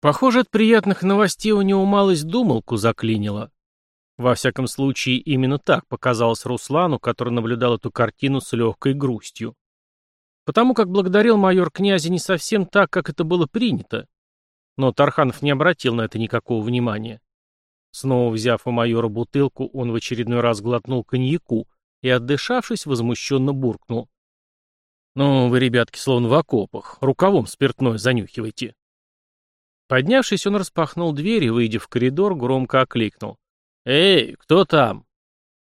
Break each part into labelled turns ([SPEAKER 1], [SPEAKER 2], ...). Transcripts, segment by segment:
[SPEAKER 1] Похоже, от приятных новостей у него малость думалку заклинило. Во всяком случае, именно так показалось Руслану, который наблюдал эту картину с легкой грустью. Потому как благодарил майор князя не совсем так, как это было принято. Но Тарханов не обратил на это никакого внимания. Снова взяв у майора бутылку, он в очередной раз глотнул коньяку и, отдышавшись, возмущенно буркнул. «Ну, вы, ребятки, словно в окопах, рукавом спиртной занюхивайте». Поднявшись, он распахнул дверь и, выйдя в коридор, громко окликнул. «Эй, кто там?»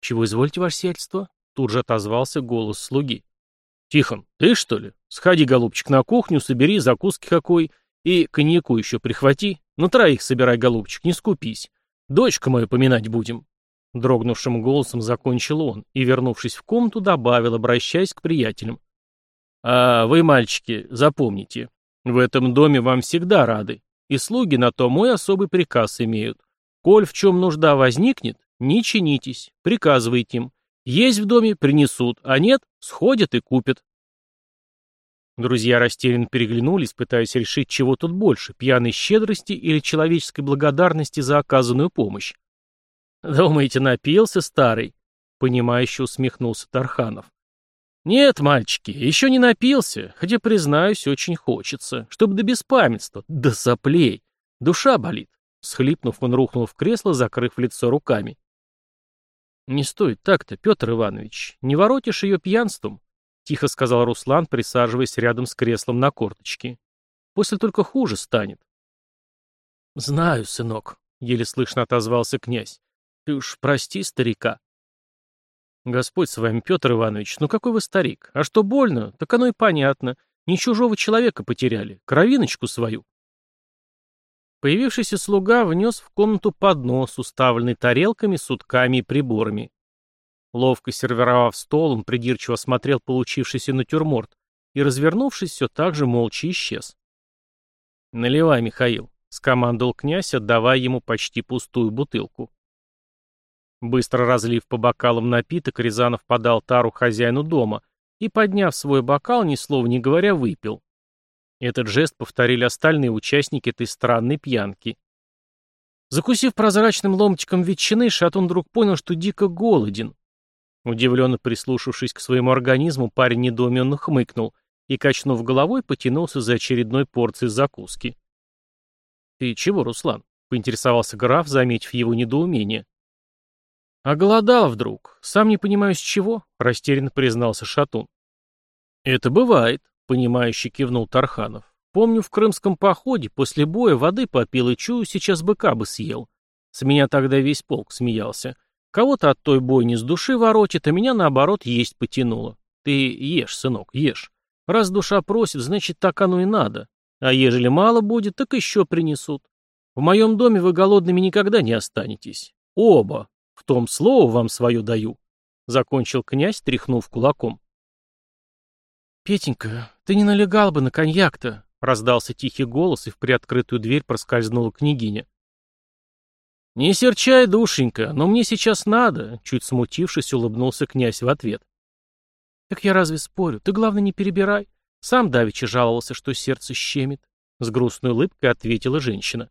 [SPEAKER 1] «Чего извольте, ваше сельство?» Тут же отозвался голос слуги. «Тихон, ты что ли? Сходи, голубчик, на кухню, собери закуски какой и коньяку еще прихвати. На троих собирай, голубчик, не скупись. Дочка мою поминать будем». Дрогнувшим голосом закончил он и, вернувшись в комнату, добавил, обращаясь к приятелям. «А вы, мальчики, запомните, в этом доме вам всегда рады и слуги на то мой особый приказ имеют. Коль в чем нужда возникнет, не чинитесь, приказывайте им. Есть в доме – принесут, а нет – сходят и купят. Друзья растерянно переглянулись, пытаясь решить, чего тут больше – пьяной щедрости или человеческой благодарности за оказанную помощь. «Думаете, напился старый?» – понимающе усмехнулся Тарханов. «Нет, мальчики, еще не напился, хотя, признаюсь, очень хочется, чтобы до беспамятства, до соплей. Душа болит». Схлипнув, он рухнул в кресло, закрыв лицо руками. «Не стоит так-то, Петр Иванович, не воротишь ее пьянством», тихо сказал Руслан, присаживаясь рядом с креслом на корточке. «После только хуже станет». «Знаю, сынок», — еле слышно отозвался князь. «Ты уж прости старика». «Господь с вами, Петр Иванович, ну какой вы старик! А что больно, так оно и понятно. Не чужого человека потеряли, кровиночку свою». Появившийся слуга внес в комнату поднос, уставленный тарелками, сутками и приборами. Ловко сервировав стол, он придирчиво смотрел получившийся натюрморт и, развернувшись, все так же молча исчез. «Наливай, Михаил», — скомандовал князь, отдавая ему почти пустую бутылку. Быстро разлив по бокалам напиток, Рязанов подал тару хозяину дома и, подняв свой бокал, ни слова не говоря, выпил. Этот жест повторили остальные участники этой странной пьянки. Закусив прозрачным ломтиком ветчины, Шатун вдруг понял, что дико голоден. Удивленно прислушавшись к своему организму, парень недоуменно хмыкнул и, качнув головой, потянулся за очередной порцией закуски. «Ты чего, Руслан?» — поинтересовался граф, заметив его недоумение. А «Оголодал вдруг. Сам не понимаю, с чего», — растерянно признался Шатун. «Это бывает», — понимающе кивнул Тарханов. «Помню, в крымском походе после боя воды попил и чую, сейчас быка бы съел. С меня тогда весь полк смеялся. Кого-то от той бойни с души воротит, а меня, наоборот, есть потянуло. Ты ешь, сынок, ешь. Раз душа просит, значит, так оно и надо. А ежели мало будет, так еще принесут. В моем доме вы голодными никогда не останетесь. Оба, в том слово вам свое даю», — закончил князь, тряхнув кулаком. «Петенька, ты не налегал бы на коньяк-то», — раздался тихий голос, и в приоткрытую дверь проскользнула княгиня. «Не серчай, душенька, но мне сейчас надо», — чуть смутившись, улыбнулся князь в ответ. «Так я разве спорю? Ты, главное, не перебирай. Сам Давичи жаловался, что сердце щемит», — с грустной улыбкой ответила женщина.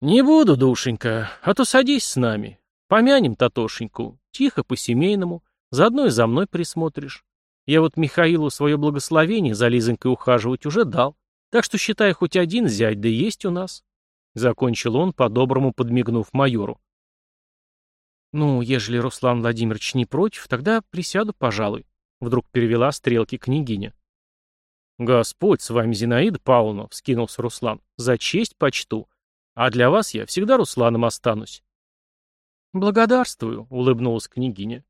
[SPEAKER 1] «Не буду, душенька, а то садись с нами», Помянем Татошеньку, тихо, по-семейному, заодно и за мной присмотришь. Я вот Михаилу свое благословение за Лизонькой ухаживать уже дал, так что считай, хоть один зять, да есть у нас. Закончил он, по-доброму подмигнув майору. «Ну, ежели Руслан Владимирович не против, тогда присяду, пожалуй», — вдруг перевела стрелки княгиня. «Господь с вами, Зинаида Павловна», — вскинулся Руслан, — «за честь почту. А для вас я всегда Русланом останусь. «Благодарствую», — улыбнулась княгиня.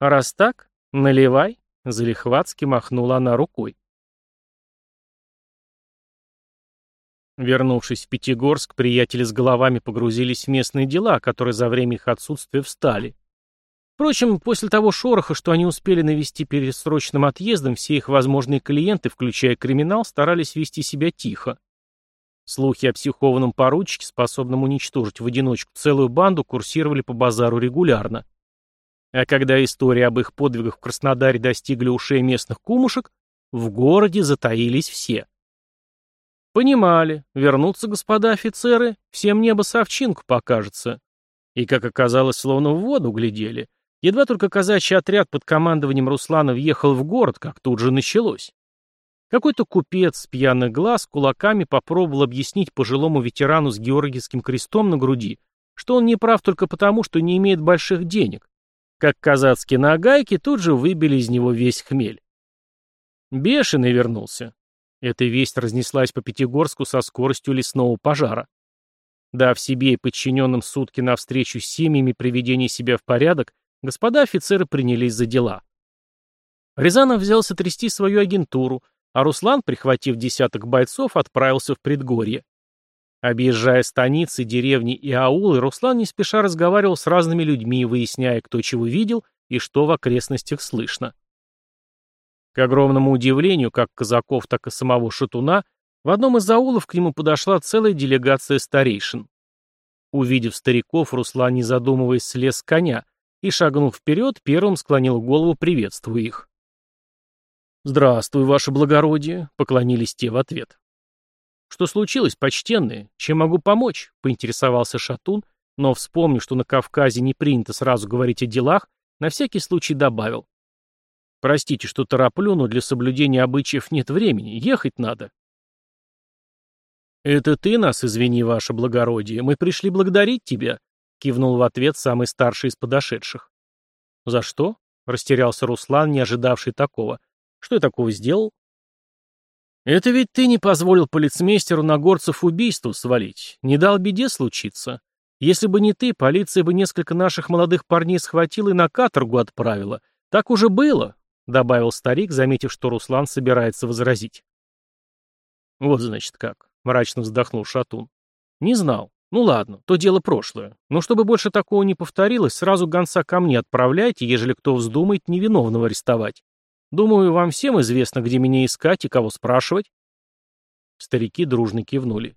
[SPEAKER 1] «Раз так, наливай», — залихватски махнула она рукой. Вернувшись в Пятигорск, приятели с головами погрузились в местные дела, которые за время их отсутствия встали. Впрочем, после того шороха, что они успели навести перед срочным отъездом, все их возможные клиенты, включая криминал, старались вести себя тихо. Слухи о психованном поручике, способном уничтожить в одиночку целую банду, курсировали по базару регулярно. А когда истории об их подвигах в Краснодаре достигли ушей местных кумушек, в городе затаились все. Понимали, вернутся господа офицеры, всем небо совчинку покажется. И, как оказалось, словно в воду глядели. Едва только казачий отряд под командованием Руслана въехал в город, как тут же началось. Какой-то купец, пьяный глаз, кулаками попробовал объяснить пожилому ветерану с георгиевским крестом на груди, что он не прав только потому, что не имеет больших денег. Как казацкие нагайки тут же выбили из него весь хмель. Бешеный вернулся. Эта весть разнеслась по Пятигорску со скоростью лесного пожара. Дав себе и подчиненным сутки навстречу с семьями приведение себя в порядок, господа офицеры принялись за дела. Рязанов взялся трясти свою агентуру – а Руслан, прихватив десяток бойцов, отправился в предгорье. Объезжая станицы, деревни и аулы, Руслан не спеша разговаривал с разными людьми, выясняя, кто чего видел и что в окрестностях слышно. К огромному удивлению как казаков, так и самого шатуна, в одном из аулов к нему подошла целая делегация старейшин. Увидев стариков, Руслан, не задумываясь, слез с коня и, шагнув вперед, первым склонил голову, приветствуя их. «Здравствуй, ваше благородие», — поклонились те в ответ. «Что случилось, почтенные? Чем могу помочь?» — поинтересовался Шатун, но, вспомнив, что на Кавказе не принято сразу говорить о делах, на всякий случай добавил. «Простите, что тороплю, но для соблюдения обычаев нет времени, ехать надо». «Это ты нас, извини, ваше благородие, мы пришли благодарить тебя», — кивнул в ответ самый старший из подошедших. «За что?» — растерялся Руслан, не ожидавший такого. — что я такого сделал? Это ведь ты не позволил полицмейстеру Нагорцев убийству свалить. Не дал беде случиться. Если бы не ты, полиция бы несколько наших молодых парней схватила и на каторгу отправила. Так уже было, — добавил старик, заметив, что Руслан собирается возразить. «Вот, значит, как», — мрачно вздохнул Шатун. «Не знал. Ну ладно, то дело прошлое. Но чтобы больше такого не повторилось, сразу гонца ко мне отправляйте, ежели кто вздумает невиновного арестовать. Думаю, вам всем известно, где меня искать и кого спрашивать». Старики дружно кивнули.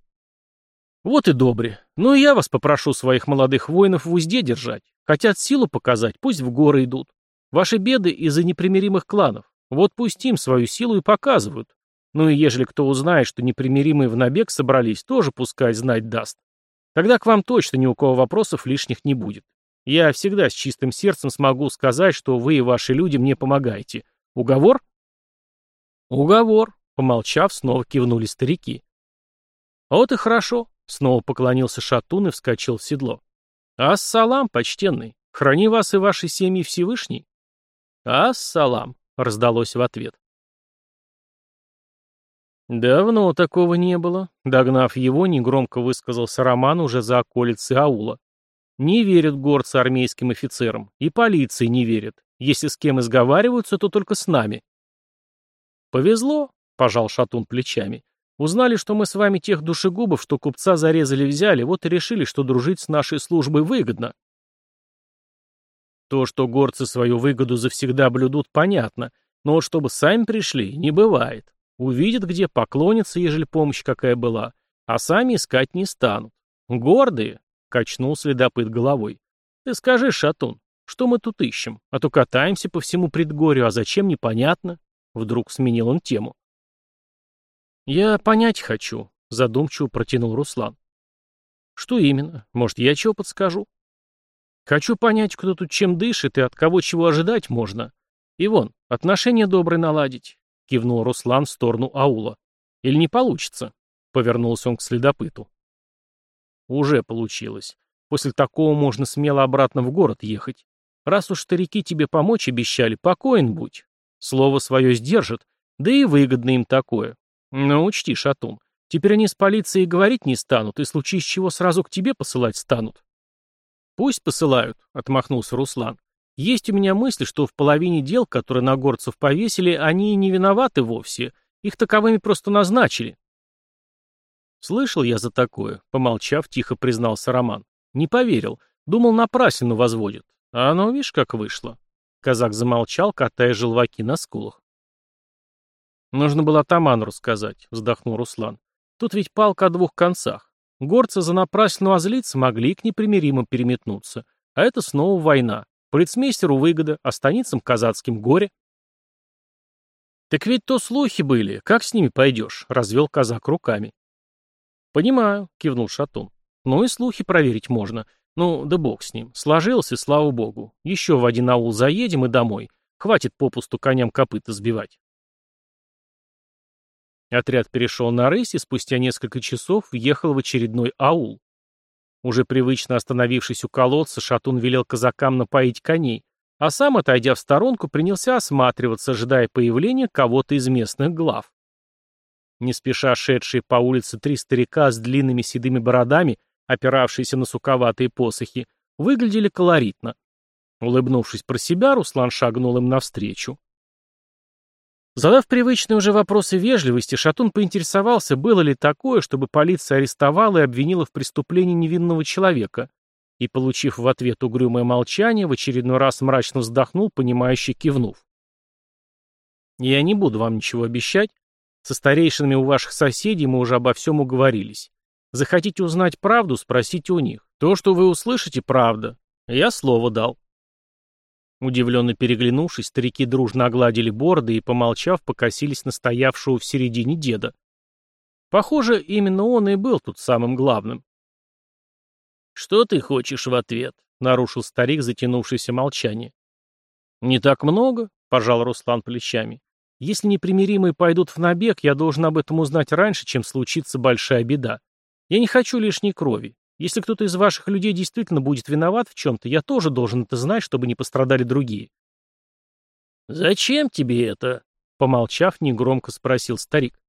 [SPEAKER 1] «Вот и добре. Ну и я вас попрошу своих молодых воинов в узде держать. Хотят силу показать, пусть в горы идут. Ваши беды из-за непримиримых кланов. Вот пусть им свою силу и показывают. Ну и ежели кто узнает, что непримиримые в набег собрались, тоже пускай знать даст. Тогда к вам точно ни у кого вопросов лишних не будет. Я всегда с чистым сердцем смогу сказать, что вы и ваши люди мне помогаете. Уговор? Уговор, помолчав, снова кивнули старики. Вот и хорошо, снова поклонился Шатун и вскочил в седло. Ассалам, почтенный, храни вас и ваши семьи Всевышний. Ассалам, раздалось в ответ. Давно такого не было, догнав его, негромко высказался Роман уже за околицы аула. Не верят горцы армейским офицерам, и полиции не верят. Если с кем изговариваются, то только с нами». «Повезло», — пожал Шатун плечами. «Узнали, что мы с вами тех душегубов, что купца зарезали взяли, вот и решили, что дружить с нашей службой выгодно». То, что горцы свою выгоду завсегда блюдут, понятно, но вот чтобы сами пришли, не бывает. Увидят, где поклонятся, ежели помощь какая была, а сами искать не станут. Гордые, — качнул следопыт головой. Ты скажи, Шатун, что мы тут ищем? А то катаемся по всему предгорью, а зачем, непонятно. Вдруг сменил он тему. Я понять хочу, задумчиво протянул Руслан. Что именно? Может, я чего подскажу? Хочу понять, кто тут чем дышит и от кого чего ожидать можно. И вон, отношения добрые наладить, кивнул Руслан в сторону аула. Или не получится? Повернулся он к следопыту. Уже получилось. После такого можно смело обратно в город ехать. Раз уж старики тебе помочь обещали, покоен будь. Слово свое сдержат, да и выгодно им такое. Но учти, Шатун, теперь они с полицией говорить не станут, и случись чего сразу к тебе посылать станут. Пусть посылают, отмахнулся Руслан. Есть у меня мысль, что в половине дел, которые на горцев повесили, они и не виноваты вовсе. Их таковыми просто назначили. Слышал я за такое, помолчав, тихо признался Роман. Не поверил. Думал, напрасно возводят. А ну видишь, как вышло. Казак замолчал, катая желваки на скулах. Нужно было атаману рассказать, вздохнул Руслан. Тут ведь палка о двух концах. Горцы за напрасно озлиться могли к непримиримым переметнуться. А это снова война. Полицмейстеру выгода, а станицам казацким горе. «Так ведь то слухи были. Как с ними пойдешь?» — развел казак руками. «Понимаю», — кивнул Шатун. «Ну и слухи проверить можно. Ну, да бог с ним. Сложилось, и слава богу. Еще в один аул заедем и домой. Хватит попусту коням копыта сбивать. Отряд перешел на рысь и спустя несколько часов въехал в очередной аул. Уже привычно остановившись у колодца, Шатун велел казакам напоить коней, а сам, отойдя в сторонку, принялся осматриваться, ожидая появления кого-то из местных глав. Не спеша шедшие по улице три старика с длинными седыми бородами опиравшиеся на суковатые посохи, выглядели колоритно. Улыбнувшись про себя, Руслан шагнул им навстречу. Задав привычные уже вопросы вежливости, Шатун поинтересовался, было ли такое, чтобы полиция арестовала и обвинила в преступлении невинного человека. И, получив в ответ угрюмое молчание, в очередной раз мрачно вздохнул, понимающе кивнув. «Я не буду вам ничего обещать. Со старейшинами у ваших соседей мы уже обо всем уговорились. Захотите узнать правду, спросите у них. То, что вы услышите, правда. Я слово дал. Удивленно переглянувшись, старики дружно огладили бороды и, помолчав, покосились на стоявшего в середине деда. Похоже, именно он и был тут самым главным. «Что ты хочешь в ответ?» — нарушил старик затянувшееся молчание. «Не так много», — пожал Руслан плечами. «Если непримиримые пойдут в набег, я должен об этом узнать раньше, чем случится большая беда. Я не хочу лишней крови. Если кто-то из ваших людей действительно будет виноват в чем-то, я тоже должен это знать, чтобы не пострадали другие». «Зачем тебе это?» — помолчав, негромко спросил старик.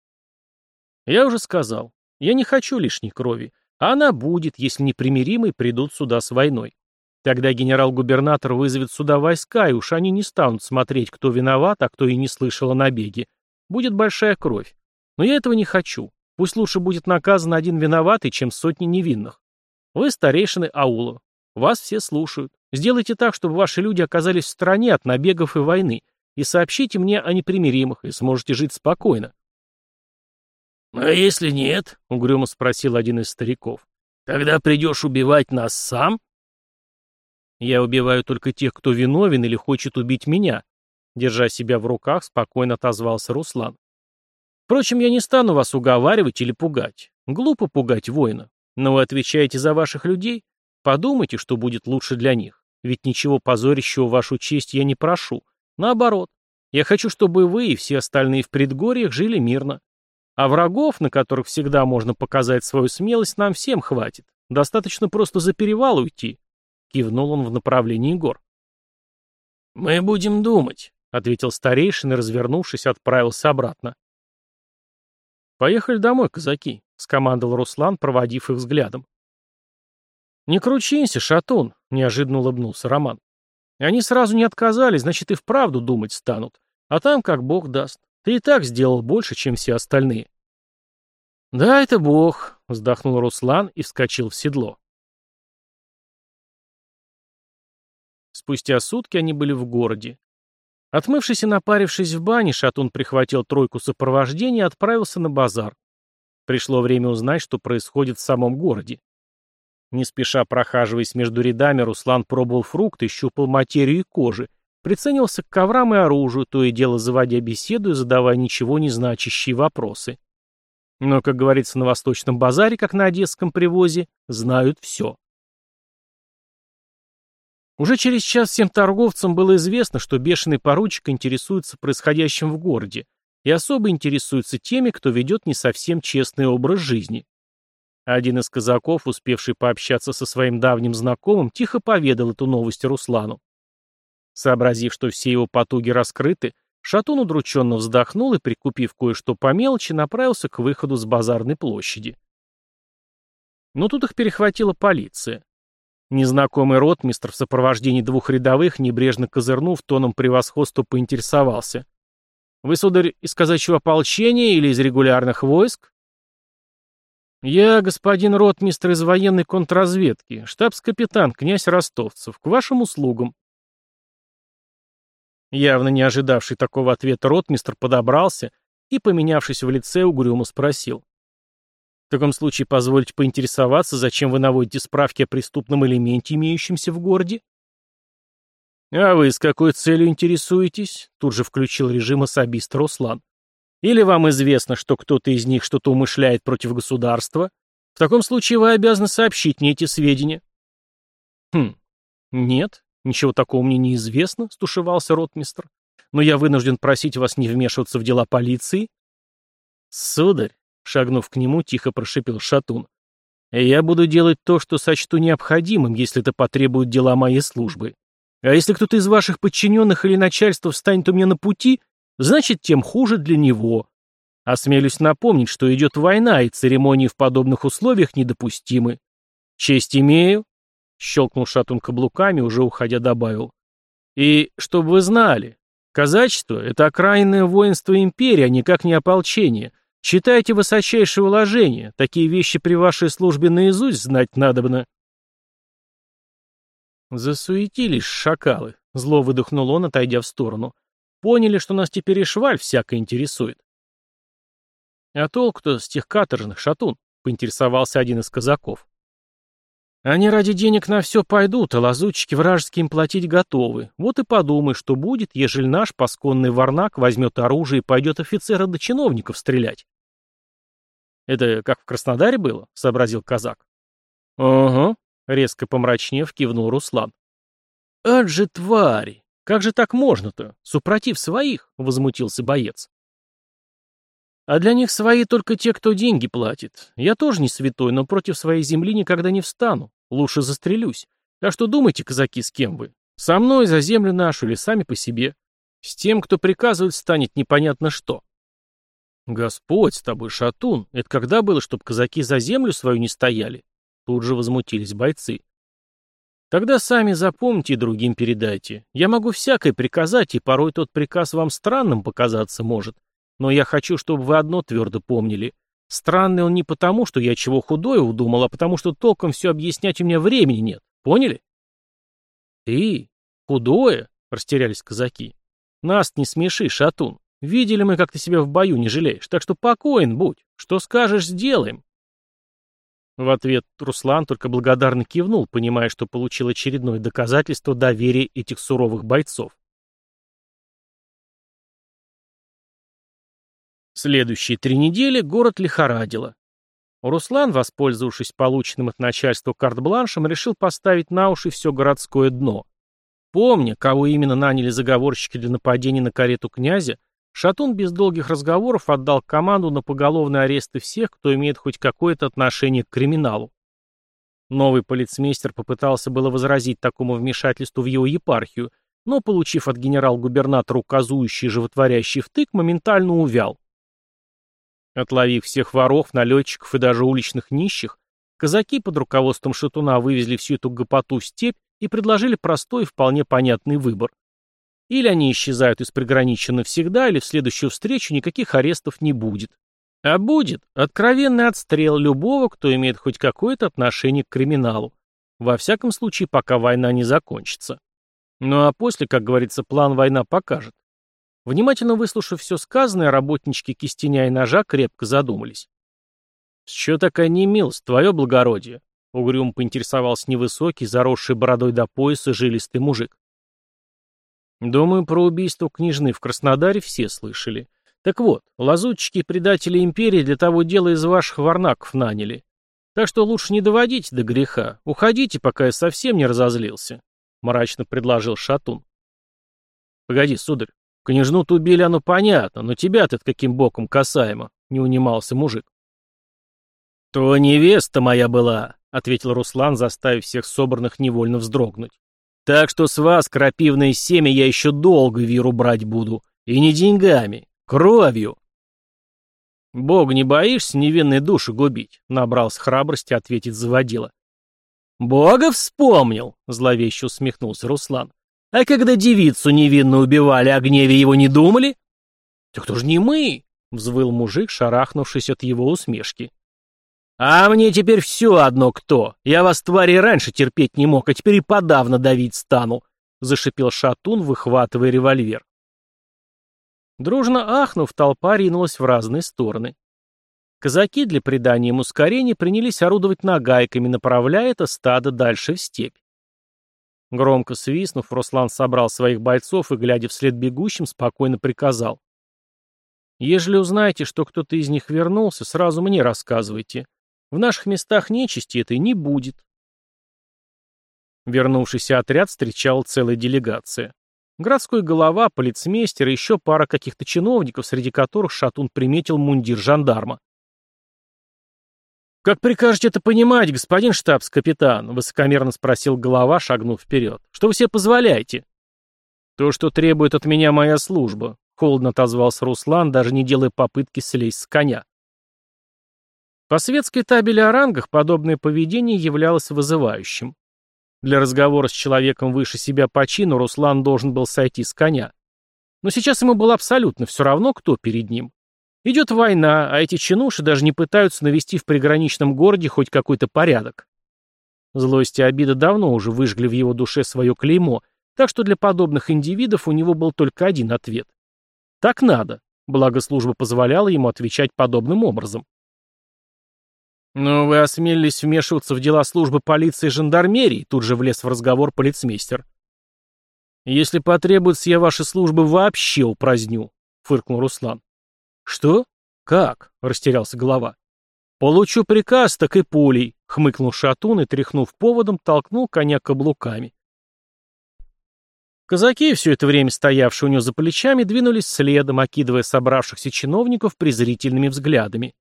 [SPEAKER 1] «Я уже сказал. Я не хочу лишней крови. Она будет, если непримиримые придут сюда с войной. Тогда генерал-губернатор вызовет сюда войска, и уж они не станут смотреть, кто виноват, а кто и не слышал о набеге. Будет большая кровь. Но я этого не хочу. Пусть лучше будет наказан один виноватый, чем сотни невинных. Вы старейшины аула. Вас все слушают. Сделайте так, чтобы ваши люди оказались в стороне от набегов и войны, и сообщите мне о непримиримых, и сможете жить спокойно. «А если нет?» — угрюмо спросил один из стариков. «Тогда придешь убивать нас сам?» «Я убиваю только тех, кто виновен или хочет убить меня», — держа себя в руках, спокойно отозвался Руслан. Впрочем, я не стану вас уговаривать или пугать. Глупо пугать воина. Но вы отвечаете за ваших людей? Подумайте, что будет лучше для них. Ведь ничего позорящего вашу честь я не прошу. Наоборот, я хочу, чтобы вы и все остальные в предгорьях жили мирно. А врагов, на которых всегда можно показать свою смелость, нам всем хватит. Достаточно просто за перевал уйти. Кивнул он в направлении гор. «Мы будем думать», — ответил старейшина, развернувшись, отправился обратно. «Поехали домой, казаки», — скомандовал Руслан, проводив их взглядом. «Не кручинься, шатун», — неожиданно улыбнулся Роман. «Они сразу не отказались, значит, и вправду думать станут. А там как бог даст. Ты и так сделал больше, чем все остальные». «Да, это бог», — вздохнул Руслан и вскочил в седло. Спустя сутки они были в городе. Отмывшись и напарившись в бане, Шатун прихватил тройку сопровождения и отправился на базар. Пришло время узнать, что происходит в самом городе. Не спеша прохаживаясь между рядами, Руслан пробовал фрукты, щупал материю и кожи, приценился к коврам и оружию, то и дело заводя беседу и задавая ничего не значащие вопросы. Но, как говорится на Восточном базаре, как на Одесском привозе, знают все. Уже через час всем торговцам было известно, что бешеный поручик интересуется происходящим в городе и особо интересуется теми, кто ведет не совсем честный образ жизни. Один из казаков, успевший пообщаться со своим давним знакомым, тихо поведал эту новость Руслану. Сообразив, что все его потуги раскрыты, Шатун удрученно вздохнул и, прикупив кое-что по мелочи, направился к выходу с базарной площади. Но тут их перехватила полиция. Незнакомый ротмистр в сопровождении двух рядовых небрежно козырнув, тоном превосходства поинтересовался. «Вы, сударь, из казачьего ополчения или из регулярных войск?» «Я, господин ротмистр из военной контрразведки, штабс-капитан, князь Ростовцев, к вашим услугам». Явно не ожидавший такого ответа ротмистр подобрался и, поменявшись в лице, угрюмо спросил. В таком случае позвольте поинтересоваться, зачем вы наводите справки о преступном элементе, имеющемся в городе? А вы с какой целью интересуетесь? Тут же включил режим особист Руслан. Или вам известно, что кто-то из них что-то умышляет против государства? В таком случае вы обязаны сообщить мне эти сведения. Хм, нет, ничего такого мне не известно, стушевался ротмистр. Но я вынужден просить вас не вмешиваться в дела полиции. Сударь, Шагнув к нему, тихо прошипел Шатун. «Я буду делать то, что сочту необходимым, если это потребует дела моей службы. А если кто-то из ваших подчиненных или начальства встанет у меня на пути, значит, тем хуже для него. Осмелюсь напомнить, что идет война, и церемонии в подобных условиях недопустимы. Честь имею», — щелкнул Шатун каблуками, уже уходя добавил. «И, чтобы вы знали, казачество — это окраинное воинство империи, а никак не ополчение». Читайте высочайшие уложения. Такие вещи при вашей службе наизусть знать надобно. Засуетились шакалы, зло выдохнул он, отойдя в сторону. Поняли, что нас теперь и шваль всяко интересует. А толк-то с тех каторжных, шатун, поинтересовался один из казаков. Они ради денег на все пойдут, а лазутчики вражеским платить готовы. Вот и подумай, что будет, ежели наш пасконный варнак возьмет оружие и пойдет офицера до чиновников стрелять. Это как в Краснодаре было, сообразил казак. Ага, «Угу», резко помрачнев, кивнул Руслан. От же твари! Как же так можно-то? Супротив своих, возмутился боец. А для них свои только те, кто деньги платит. Я тоже не святой, но против своей земли никогда не встану. Лучше застрелюсь. А что думаете, казаки, с кем вы? Со мной, за землю нашу или сами по себе? С тем, кто приказывает, станет непонятно что. Господь с тобой, шатун, это когда было, чтоб казаки за землю свою не стояли? Тут же возмутились бойцы. Тогда сами запомните и другим передайте. Я могу всякое приказать, и порой тот приказ вам странным показаться может. Но я хочу, чтобы вы одно твердо помнили. Странный он не потому, что я чего худое удумал, а потому что толком все объяснять у меня времени нет. Поняли? Ты? Худое? Растерялись казаки. Нас не смеши, шатун. Видели мы, как ты себя в бою не жалеешь, так что покоен будь. Что скажешь, сделаем. В ответ Руслан только благодарно кивнул, понимая, что получил очередное доказательство доверия этих суровых бойцов. Следующие три недели город лихорадило. Руслан, воспользовавшись полученным от начальства карт-бланшем, решил поставить на уши все городское дно. Помня, кого именно наняли заговорщики для нападения на карету князя, Шатун без долгих разговоров отдал команду на поголовные аресты всех, кто имеет хоть какое-то отношение к криминалу. Новый полицмейстер попытался было возразить такому вмешательству в его епархию, но, получив от генерал-губернатора указующий животворящий втык, моментально увял. Отловив всех воров, налетчиков и даже уличных нищих, казаки под руководством Шатуна вывезли всю эту гопоту в степь и предложили простой и вполне понятный выбор. Или они исчезают из приграничья навсегда, или в следующую встречу никаких арестов не будет. А будет откровенный отстрел любого, кто имеет хоть какое-то отношение к криминалу. Во всяком случае, пока война не закончится. Ну а после, как говорится, план война покажет. Внимательно выслушав все сказанное, работнички кистеня и ножа крепко задумались. «С чего такая немилость, твое благородие?» — угрюм поинтересовался невысокий, заросший бородой до пояса жилистый мужик. Думаю, про убийство княжны в Краснодаре все слышали. Так вот, лазутчики и предатели империи для того дела из ваших варнаков наняли. Так что лучше не доводить до греха. Уходите, пока я совсем не разозлился», — мрачно предложил Шатун. «Погоди, сударь, Княжну-то убили, оно понятно, но тебя-то каким боком касаемо, не унимался мужик. То невеста моя была, ответил Руслан, заставив всех собранных невольно вздрогнуть. Так что с вас крапивное семя я еще долго виру брать буду, и не деньгами, кровью. Бог не боишься невинной души губить, набрался храбрости ответить заводила. Бога вспомнил, зловеще усмехнулся Руслан. А когда девицу невинно убивали, о гневе его не думали? Так кто же не мы, взвыл мужик, шарахнувшись от его усмешки. А мне теперь все одно кто. Я вас, твари, раньше терпеть не мог, а теперь и подавно давить стану, зашипел шатун, выхватывая револьвер. Дружно ахнув, толпа ринулась в разные стороны. Казаки для придания ему ускорения принялись орудовать нагайками, направляя это стадо дальше в степь. Громко свистнув, Руслан собрал своих бойцов и, глядя вслед бегущим, спокойно приказал. «Ежели узнаете, что кто-то из них вернулся, сразу мне рассказывайте. В наших местах нечисти этой не будет». Вернувшийся отряд встречал целая делегация. Городской голова, полицмейстер и еще пара каких-то чиновников, среди которых Шатун приметил мундир жандарма. «Как прикажете это понимать, господин штабс-капитан?» — высокомерно спросил голова, шагнув вперед. «Что вы себе позволяете?» «То, что требует от меня моя служба», — холодно отозвался Руслан, даже не делая попытки слезть с коня. По светской табели о рангах подобное поведение являлось вызывающим. Для разговора с человеком выше себя по чину Руслан должен был сойти с коня. Но сейчас ему было абсолютно все равно, кто перед ним. Идет война, а эти чинуши даже не пытаются навести в приграничном городе хоть какой-то порядок. Злость и обида давно уже выжгли в его душе свое клеймо, так что для подобных индивидов у него был только один ответ. Так надо, благо служба позволяла ему отвечать подобным образом. «Но вы осмелились вмешиваться в дела службы полиции и жандармерии», тут же влез в разговор полицмейстер. «Если потребуется, я ваши службы вообще упраздню», — фыркнул Руслан. «Что? Как?» — растерялся голова. «Получу приказ, так и пулей», — хмыкнул шатун и, тряхнув поводом, толкнул коня каблуками. Казаки, все это время стоявшие у него за плечами, двинулись следом, окидывая собравшихся чиновников презрительными взглядами.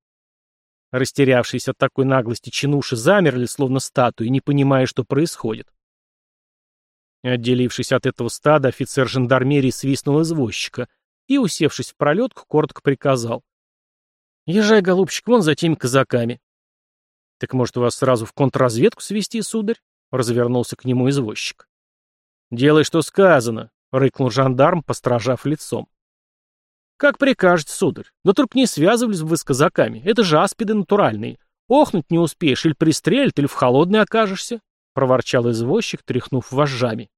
[SPEAKER 1] Растерявшиеся от такой наглости чинуши замерли, словно статуи, не понимая, что происходит. Отделившись от этого стада, офицер жандармерии свистнул извозчика, и, усевшись в пролетку, коротко приказал. «Езжай, голубчик, вон за теми казаками». «Так, может, вас сразу в контрразведку свести, сударь?» — развернулся к нему извозчик. «Делай, что сказано», — рыкнул жандарм, постражав лицом. «Как прикажете, сударь. Да только не связывались бы вы с казаками. Это же аспиды натуральные. Охнуть не успеешь, или пристрелят, или в холодный окажешься», — проворчал извозчик, тряхнув вожжами.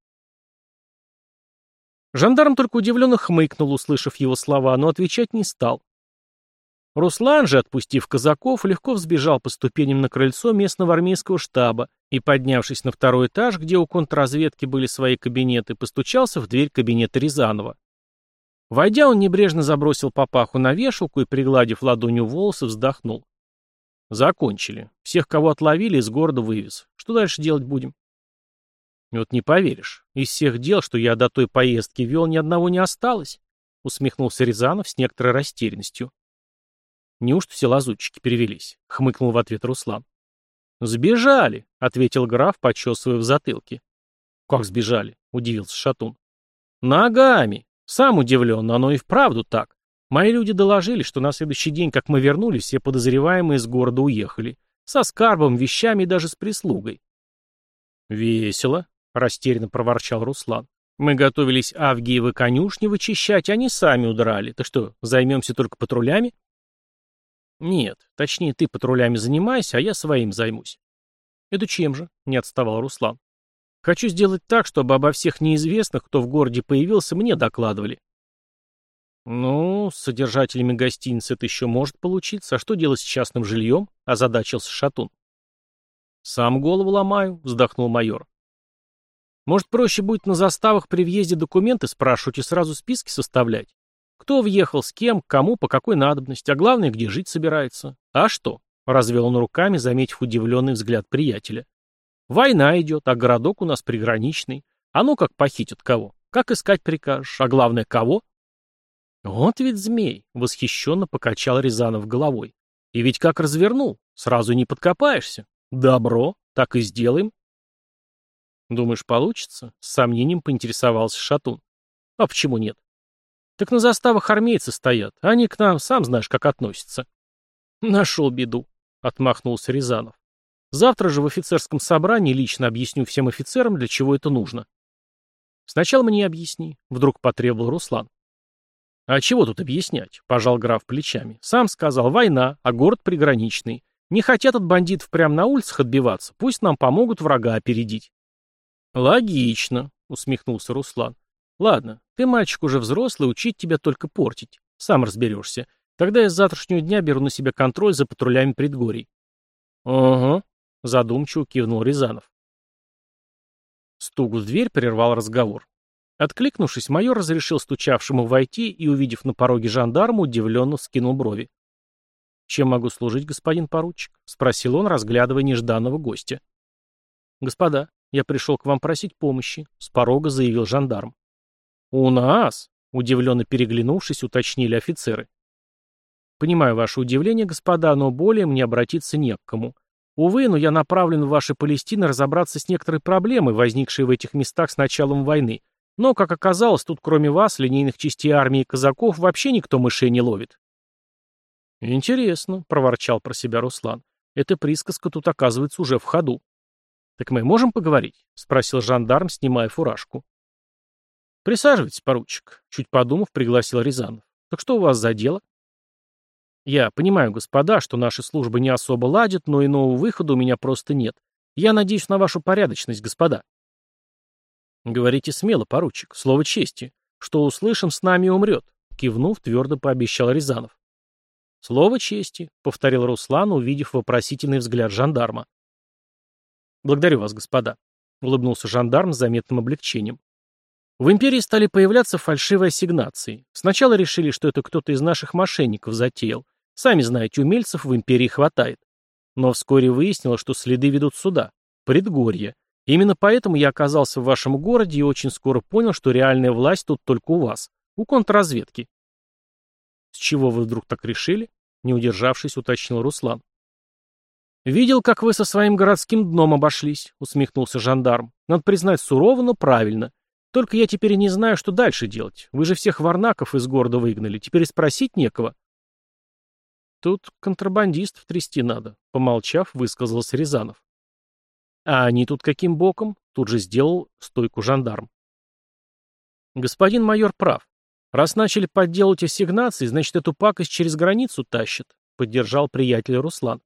[SPEAKER 1] Жандарм только удивленно хмыкнул, услышав его слова, но отвечать не стал. Руслан же, отпустив казаков, легко взбежал по ступеням на крыльцо местного армейского штаба и, поднявшись на второй этаж, где у контрразведки были свои кабинеты, постучался в дверь кабинета Рязанова. Войдя, он небрежно забросил папаху на вешалку и, пригладив ладонью волосы, вздохнул. «Закончили. Всех, кого отловили, из города вывез. Что дальше делать будем?» «Вот не поверишь, из всех дел, что я до той поездки вел, ни одного не осталось», — усмехнулся Рязанов с некоторой растерянностью. «Неужто все лазутчики перевелись?» — хмыкнул в ответ Руслан. «Сбежали», — ответил граф, почесывая в затылке. «Как сбежали?» — удивился Шатун. «Ногами! Сам удивлен, оно и вправду так. Мои люди доложили, что на следующий день, как мы вернулись, все подозреваемые из города уехали. Со скарбом, вещами и даже с прислугой». «Весело», — растерянно проворчал Руслан. «Мы готовились Авгиевы конюшни вычищать, они а сами удрали. Ты что, займемся только патрулями?» «Нет, точнее, ты патрулями занимайся, а я своим займусь». «Это чем же?» — не отставал Руслан. «Хочу сделать так, чтобы обо всех неизвестных, кто в городе появился, мне докладывали». «Ну, с содержателями гостиницы это еще может получиться. А что делать с частным жильем?» — озадачился Шатун. «Сам голову ломаю», — вздохнул майор. Может, проще будет на заставах при въезде документы спрашивать и сразу списки составлять? Кто въехал, с кем, кому, по какой надобности, а главное, где жить собирается? А что? Развел он руками, заметив удивленный взгляд приятеля. Война идет, а городок у нас приграничный. А ну как похитят кого? Как искать прикажешь? А главное, кого? Вот ведь змей, восхищенно покачал Рязанов головой. И ведь как развернул, сразу не подкопаешься. Добро, так и сделаем, «Думаешь, получится?» — с сомнением поинтересовался Шатун. «А почему нет?» «Так на заставах армейцы стоят. А они к нам, сам знаешь, как относятся». «Нашел беду», — отмахнулся Рязанов. «Завтра же в офицерском собрании лично объясню всем офицерам, для чего это нужно». «Сначала мне объясни», — вдруг потребовал Руслан. «А чего тут объяснять?» — пожал граф плечами. «Сам сказал, война, а город приграничный. Не хотят от бандитов прямо на улицах отбиваться, пусть нам помогут врага опередить». «Логично», — усмехнулся Руслан. «Ладно, ты, мальчик, уже взрослый, учить тебя только портить. Сам разберешься. Тогда я с завтрашнего дня беру на себя контроль за патрулями предгорий». «Угу», — задумчиво кивнул Рязанов. Стук в дверь прервал разговор. Откликнувшись, майор разрешил стучавшему войти и, увидев на пороге жандарма, удивленно скинул брови. «Чем могу служить, господин поручик?» — спросил он, разглядывая нежданного гостя. «Господа, я пришел к вам просить помощи», — с порога заявил жандарм. «У нас?» — удивленно переглянувшись, уточнили офицеры. «Понимаю ваше удивление, господа, но более мне обратиться не к кому. Увы, но я направлен в ваши Палестины разобраться с некоторой проблемой, возникшей в этих местах с началом войны. Но, как оказалось, тут кроме вас, линейных частей армии и казаков, вообще никто мышей не ловит». «Интересно», — проворчал про себя Руслан. «Эта присказка тут оказывается уже в ходу». «Так мы можем поговорить?» — спросил жандарм, снимая фуражку. «Присаживайтесь, поручик», — чуть подумав, пригласил Рязанов. «Так что у вас за дело?» «Я понимаю, господа, что наши службы не особо ладят, но иного выхода у меня просто нет. Я надеюсь на вашу порядочность, господа». «Говорите смело, поручик, слово чести. Что услышим, с нами умрет», — кивнув, твердо пообещал Рязанов. «Слово чести», — повторил Руслан, увидев вопросительный взгляд жандарма. «Благодарю вас, господа», — улыбнулся жандарм с заметным облегчением. В империи стали появляться фальшивые ассигнации. Сначала решили, что это кто-то из наших мошенников затеял. Сами знаете, умельцев в империи хватает. Но вскоре выяснилось, что следы ведут сюда, предгорье. Именно поэтому я оказался в вашем городе и очень скоро понял, что реальная власть тут только у вас, у контрразведки. С чего вы вдруг так решили? Не удержавшись, уточнил Руслан. «Видел, как вы со своим городским дном обошлись», — усмехнулся жандарм. «Надо признать, сурово, но правильно. Только я теперь не знаю, что дальше делать. Вы же всех варнаков из города выгнали, теперь спросить некого». «Тут контрабандистов трясти надо», — помолчав, высказался Рязанов. «А они тут каким боком?» — тут же сделал стойку жандарм. «Господин майор прав. Раз начали подделывать ассигнации, значит, эту пакость через границу тащат», — поддержал приятель Руслан.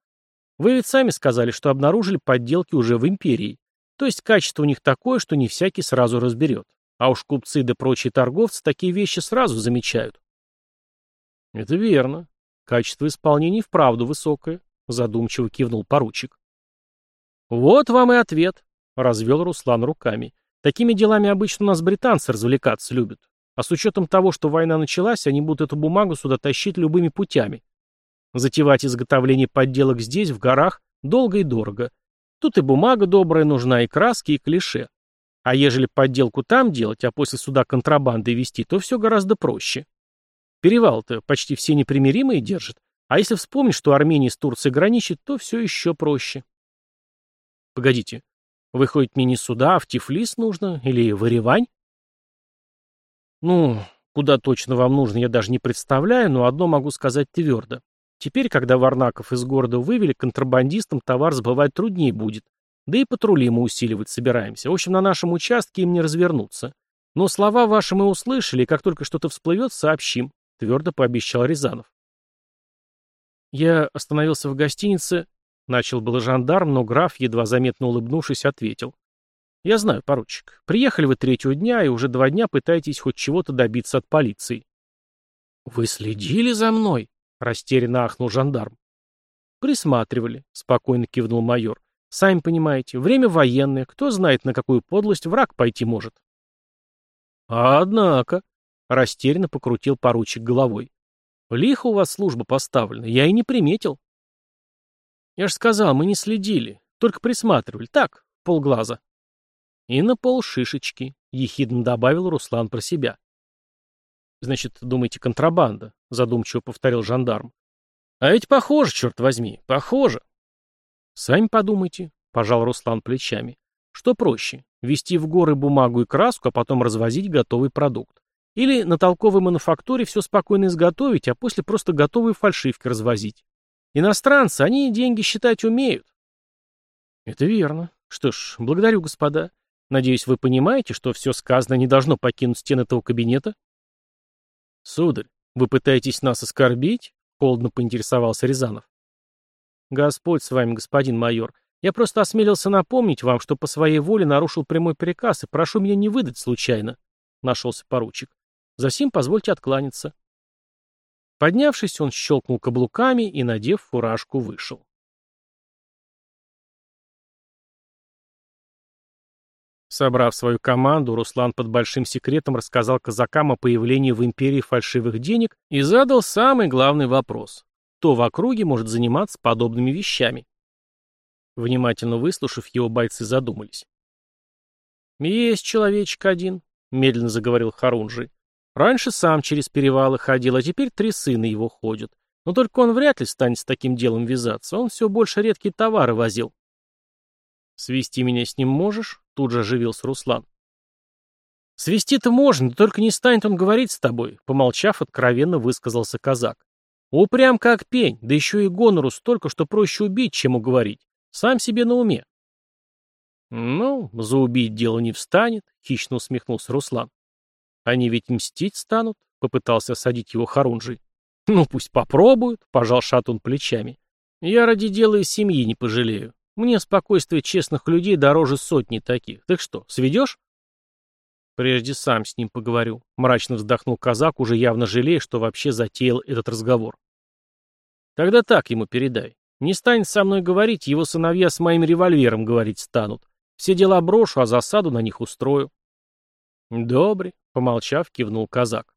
[SPEAKER 1] Вы ведь сами сказали, что обнаружили подделки уже в империи. То есть качество у них такое, что не всякий сразу разберет. А уж купцы да прочие торговцы такие вещи сразу замечают. Это верно. Качество исполнения вправду высокое, задумчиво кивнул поручик. Вот вам и ответ, развел Руслан руками. Такими делами обычно у нас британцы развлекаться любят. А с учетом того, что война началась, они будут эту бумагу сюда тащить любыми путями. Затевать изготовление подделок здесь, в горах, долго и дорого. Тут и бумага добрая нужна, и краски, и клише. А ежели подделку там делать, а после суда контрабанды вести, то все гораздо проще. Перевал-то почти все непримиримые держит. А если вспомнить, что Армения с Турцией граничит, то все еще проще. Погодите, выходит мне не сюда, а в Тифлис нужно? Или в Еревань? Ну, куда точно вам нужно, я даже не представляю, но одно могу сказать твердо. Теперь, когда Варнаков из города вывели, контрабандистам товар сбывать труднее будет. Да и патрули мы усиливать собираемся. В общем, на нашем участке им не развернуться. Но слова ваши мы услышали, и как только что-то всплывет, сообщим», — твердо пообещал Рязанов. «Я остановился в гостинице», — начал был жандарм, но граф, едва заметно улыбнувшись, ответил. «Я знаю, поручик. Приехали вы третьего дня, и уже два дня пытаетесь хоть чего-то добиться от полиции». «Вы следили за мной?» Растерянно ахнул жандарм. «Присматривали», — спокойно кивнул майор. «Сами понимаете, время военное, кто знает, на какую подлость враг пойти может». «Однако», — растерянно покрутил поручик головой. «Лихо у вас служба поставлена, я и не приметил». «Я ж сказал, мы не следили, только присматривали, так, полглаза». «И на полшишечки», — ехидно добавил Руслан про себя. Значит, думаете, контрабанда? Задумчиво повторил жандарм. А ведь похоже, черт возьми, похоже. Сами подумайте, пожал Руслан плечами. Что проще, везти в горы бумагу и краску, а потом развозить готовый продукт? Или на толковой мануфактуре все спокойно изготовить, а после просто готовые фальшивки развозить? Иностранцы, они деньги считать умеют. Это верно. Что ж, благодарю, господа. Надеюсь, вы понимаете, что все сказанное не должно покинуть стены этого кабинета? «Сударь, вы пытаетесь нас оскорбить?» — холодно поинтересовался Рязанов. «Господь с вами, господин майор. Я просто осмелился напомнить вам, что по своей воле нарушил прямой приказ, и прошу меня не выдать случайно», — нашелся поручик. За «Засим позвольте откланяться». Поднявшись, он щелкнул каблуками и, надев фуражку, вышел. Собрав свою команду, Руслан под большим секретом рассказал казакам о появлении в империи фальшивых денег и задал самый главный вопрос. Кто в округе может заниматься подобными вещами? Внимательно выслушав, его бойцы задумались. «Есть человечек один», — медленно заговорил Харунжи. «Раньше сам через перевалы ходил, а теперь три сына его ходят. Но только он вряд ли станет с таким делом вязаться. Он все больше редкие товары возил». «Свести меня с ним можешь?» — тут же оживился Руслан. «Свести-то можно, да только не станет он говорить с тобой», — помолчав, откровенно высказался казак. «Упрям как пень, да еще и гонору столько, что проще убить, чем уговорить. Сам себе на уме». «Ну, за убить дело не встанет», — хищно усмехнулся Руслан. «Они ведь мстить станут», — попытался осадить его Харунжий. «Ну, пусть попробуют», — пожал Шатун плечами. «Я ради дела и семьи не пожалею. Мне спокойствие честных людей дороже сотни таких. Так что, сведешь? Прежде сам с ним поговорю. Мрачно вздохнул казак, уже явно жалея, что вообще затеял этот разговор. Тогда так ему передай. Не станет со мной говорить, его сыновья с моим револьвером говорить станут. Все дела брошу, а засаду на них устрою. Добрый, помолчав, кивнул казак.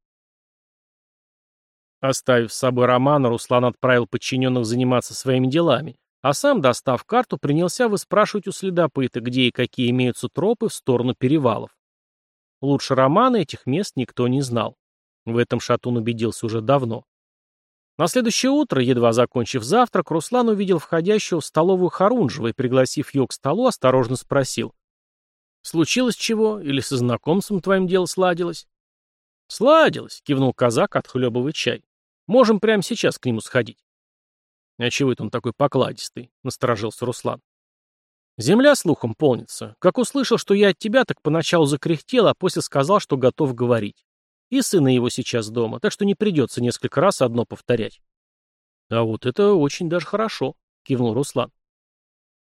[SPEAKER 1] Оставив с собой Романа, Руслан отправил подчиненных заниматься своими делами, а сам, достав карту, принялся выспрашивать у следопыта, где и какие имеются тропы в сторону перевалов. Лучше Романа этих мест никто не знал. В этом Шатун убедился уже давно. На следующее утро, едва закончив завтрак, Руслан увидел входящего в столовую Харунжева и, пригласив ее к столу, осторожно спросил. «Случилось чего? Или со знакомцем твоим дело сладилось?» «Сладилось», — кивнул казак, отхлебывая чай. «Можем прямо сейчас к нему сходить». «А чего это он такой покладистый?» — насторожился Руслан. «Земля слухом полнится. Как услышал, что я от тебя, так поначалу закряхтел, а после сказал, что готов говорить. И сына его сейчас дома, так что не придется несколько раз одно повторять». «А вот это очень даже хорошо», — кивнул Руслан.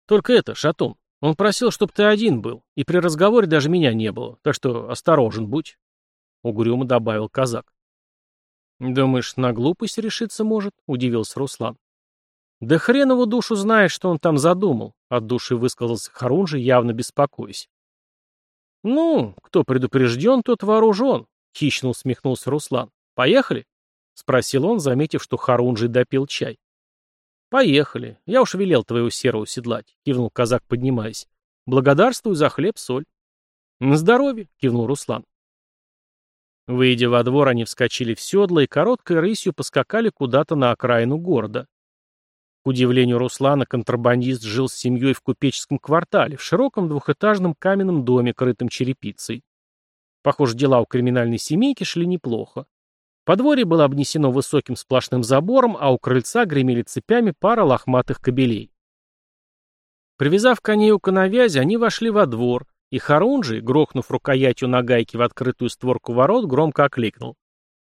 [SPEAKER 1] «Только это, Шатун, он просил, чтобы ты один был, и при разговоре даже меня не было, так что осторожен будь», — угрюмо добавил казак. «Думаешь, на глупость решиться может?» — удивился Руслан. «Да хрен его душу знаешь, что он там задумал», — от души высказался Харунжи, явно беспокоясь. «Ну, кто предупрежден, тот вооружен», — хищно усмехнулся Руслан. «Поехали?» — спросил он, заметив, что Харунжи допил чай. «Поехали. Я уж велел твоего серого седлать», — кивнул казак, поднимаясь. «Благодарствую за хлеб-соль». «На здоровье», — кивнул Руслан. Выйдя во двор, они вскочили в седло и короткой рысью поскакали куда-то на окраину города. К удивлению Руслана, контрабандист жил с семьей в купеческом квартале, в широком двухэтажном каменном доме, крытом черепицей. Похоже, дела у криминальной семейки шли неплохо. Подворье было обнесено высоким сплошным забором, а у крыльца гремели цепями пара лохматых кобелей. Привязав коней у коновязи, они вошли во двор, и Харунжи, грохнув рукоятью на гайке в открытую створку ворот, громко окликнул.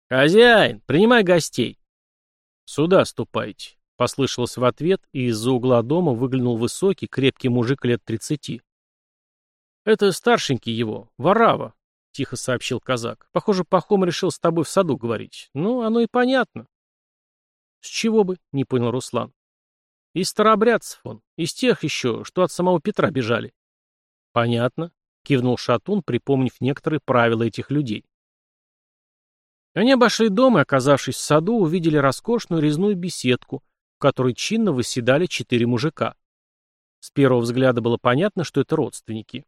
[SPEAKER 1] «Хозяин, принимай гостей!» «Сюда ступайте!» Послышалось в ответ, и из-за угла дома выглянул высокий, крепкий мужик лет тридцати. «Это старшенький его, Варава», — тихо сообщил казак. «Похоже, Пахом решил с тобой в саду говорить. Ну, оно и понятно». «С чего бы?» — не понял Руслан. «Из старобрядцев он, из тех еще, что от самого Петра бежали». «Понятно», — кивнул Шатун, припомнив некоторые правила этих людей. Они обошли дом и, оказавшись в саду, увидели роскошную резную беседку, в которой чинно восседали четыре мужика. С первого взгляда было понятно, что это родственники.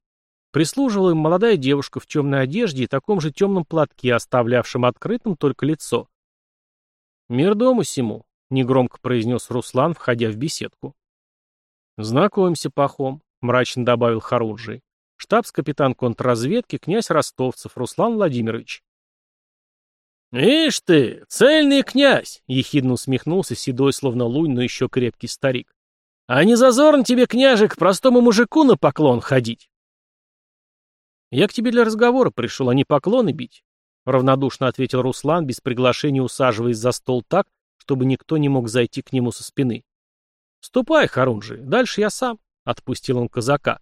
[SPEAKER 1] Прислуживала им молодая девушка в темной одежде и таком же темном платке, оставлявшем открытым только лицо. «Мир дому сему», — негромко произнес Руслан, входя в беседку. «Знакомимся, Пахом», — мрачно добавил Харунжий. «Штабс-капитан контрразведки, князь Ростовцев Руслан Владимирович». «Ишь ты, цельный князь!» — ехидно усмехнулся седой, словно лунь, но еще крепкий старик. «А не зазорно тебе, княжик, простому мужику на поклон ходить?» «Я к тебе для разговора пришел, а не поклоны бить», — равнодушно ответил Руслан, без приглашения усаживаясь за стол так, чтобы никто не мог зайти к нему со спины. «Ступай, Харунжи, дальше я сам», — отпустил он казака.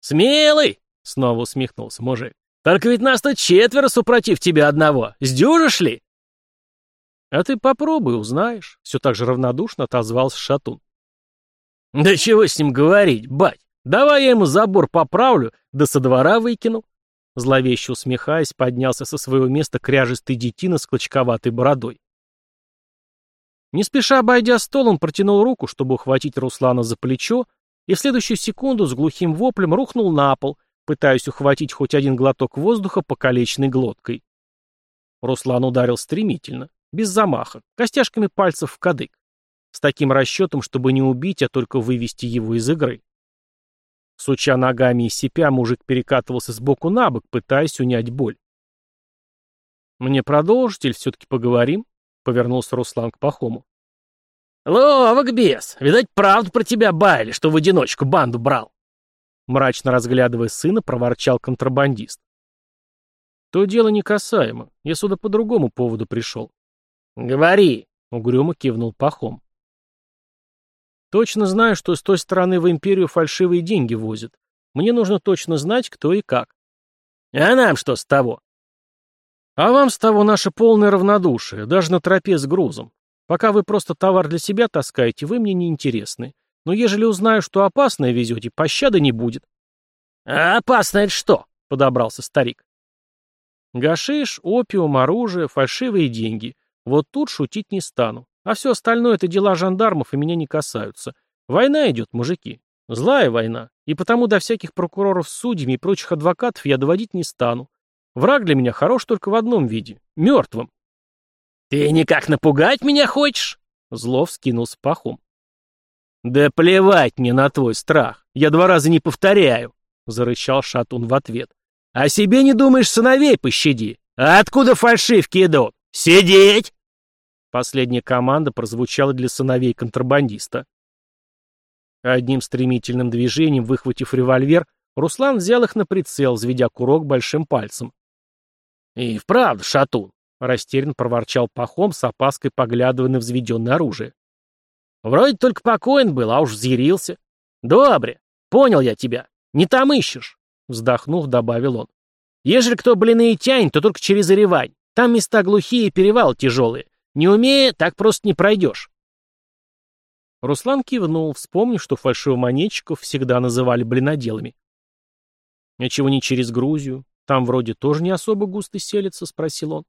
[SPEAKER 1] «Смелый!» — снова усмехнулся мужик. Только ведь нас-то четверо супротив тебя одного. Сдюжишь ли?» «А ты попробуй, узнаешь», — все так же равнодушно отозвался Шатун. «Да чего с ним говорить, бать? Давай я ему забор поправлю, да со двора выкину». Зловеще усмехаясь, поднялся со своего места кряжистый детина с клочковатой бородой. Не спеша обойдя стол, он протянул руку, чтобы ухватить Руслана за плечо, и в следующую секунду с глухим воплем рухнул на пол, пытаясь ухватить хоть один глоток воздуха покалеченной глоткой. Руслан ударил стремительно, без замаха, костяшками пальцев в кадык. С таким расчетом, чтобы не убить, а только вывести его из игры. Суча ногами и сипя, мужик перекатывался сбоку на бок, пытаясь унять боль. «Мне продолжить или все-таки поговорим?» — повернулся Руслан к Пахому.
[SPEAKER 2] «Ловок бес! Видать, правду про тебя баяли, что в одиночку банду брал!»
[SPEAKER 1] Мрачно разглядывая сына, проворчал контрабандист. «То дело некасаемо. Я сюда по другому поводу пришел».
[SPEAKER 2] «Говори!»
[SPEAKER 1] — угрюмо кивнул Пахом. «Точно знаю, что с той стороны в империю фальшивые деньги возят. Мне нужно точно знать, кто и как».
[SPEAKER 2] «А нам что с того?»
[SPEAKER 1] «А вам с того наше полное равнодушие, даже на тропе с грузом. Пока вы просто товар для себя таскаете, вы мне не интересны. Но ежели узнаю, что опасное везете, пощады не будет».
[SPEAKER 2] «А опасное это что?» — подобрался старик.
[SPEAKER 1] «Гашиш, опиум, оружие, фальшивые деньги. Вот тут шутить не стану. А все остальное — это дела жандармов и меня не касаются. Война идет, мужики. Злая война. И потому до всяких прокуроров с судьями и прочих адвокатов я доводить не стану. Враг для меня хорош только в одном виде — мертвым».
[SPEAKER 2] «Ты никак напугать меня хочешь?»
[SPEAKER 1] — зло вскинулся пахом.
[SPEAKER 2] «Да плевать мне на твой страх. Я два раза не повторяю», — зарычал Шатун в ответ. А себе не думаешь, сыновей пощади. А откуда фальшивки идут? Сидеть!»
[SPEAKER 1] Последняя команда прозвучала для сыновей контрабандиста. Одним стремительным движением, выхватив револьвер, Руслан взял их на прицел, взведя курок большим пальцем.
[SPEAKER 2] «И вправду, шатун!»
[SPEAKER 1] — растерян проворчал пахом, с опаской поглядывая на взведенное оружие.
[SPEAKER 2] Вроде только покоен был, а уж взъярился. Добре, понял я тебя. Не там ищешь, вздохнув, добавил он. Ежели кто блины и тянет, то только через Оревань. Там места глухие и перевал тяжелые. Не умея, так просто не пройдешь.
[SPEAKER 1] Руслан кивнул, вспомнив, что фальшивомонетчиков всегда называли блиноделами. «А чего не через Грузию? Там вроде тоже не особо густо селится?» — спросил он.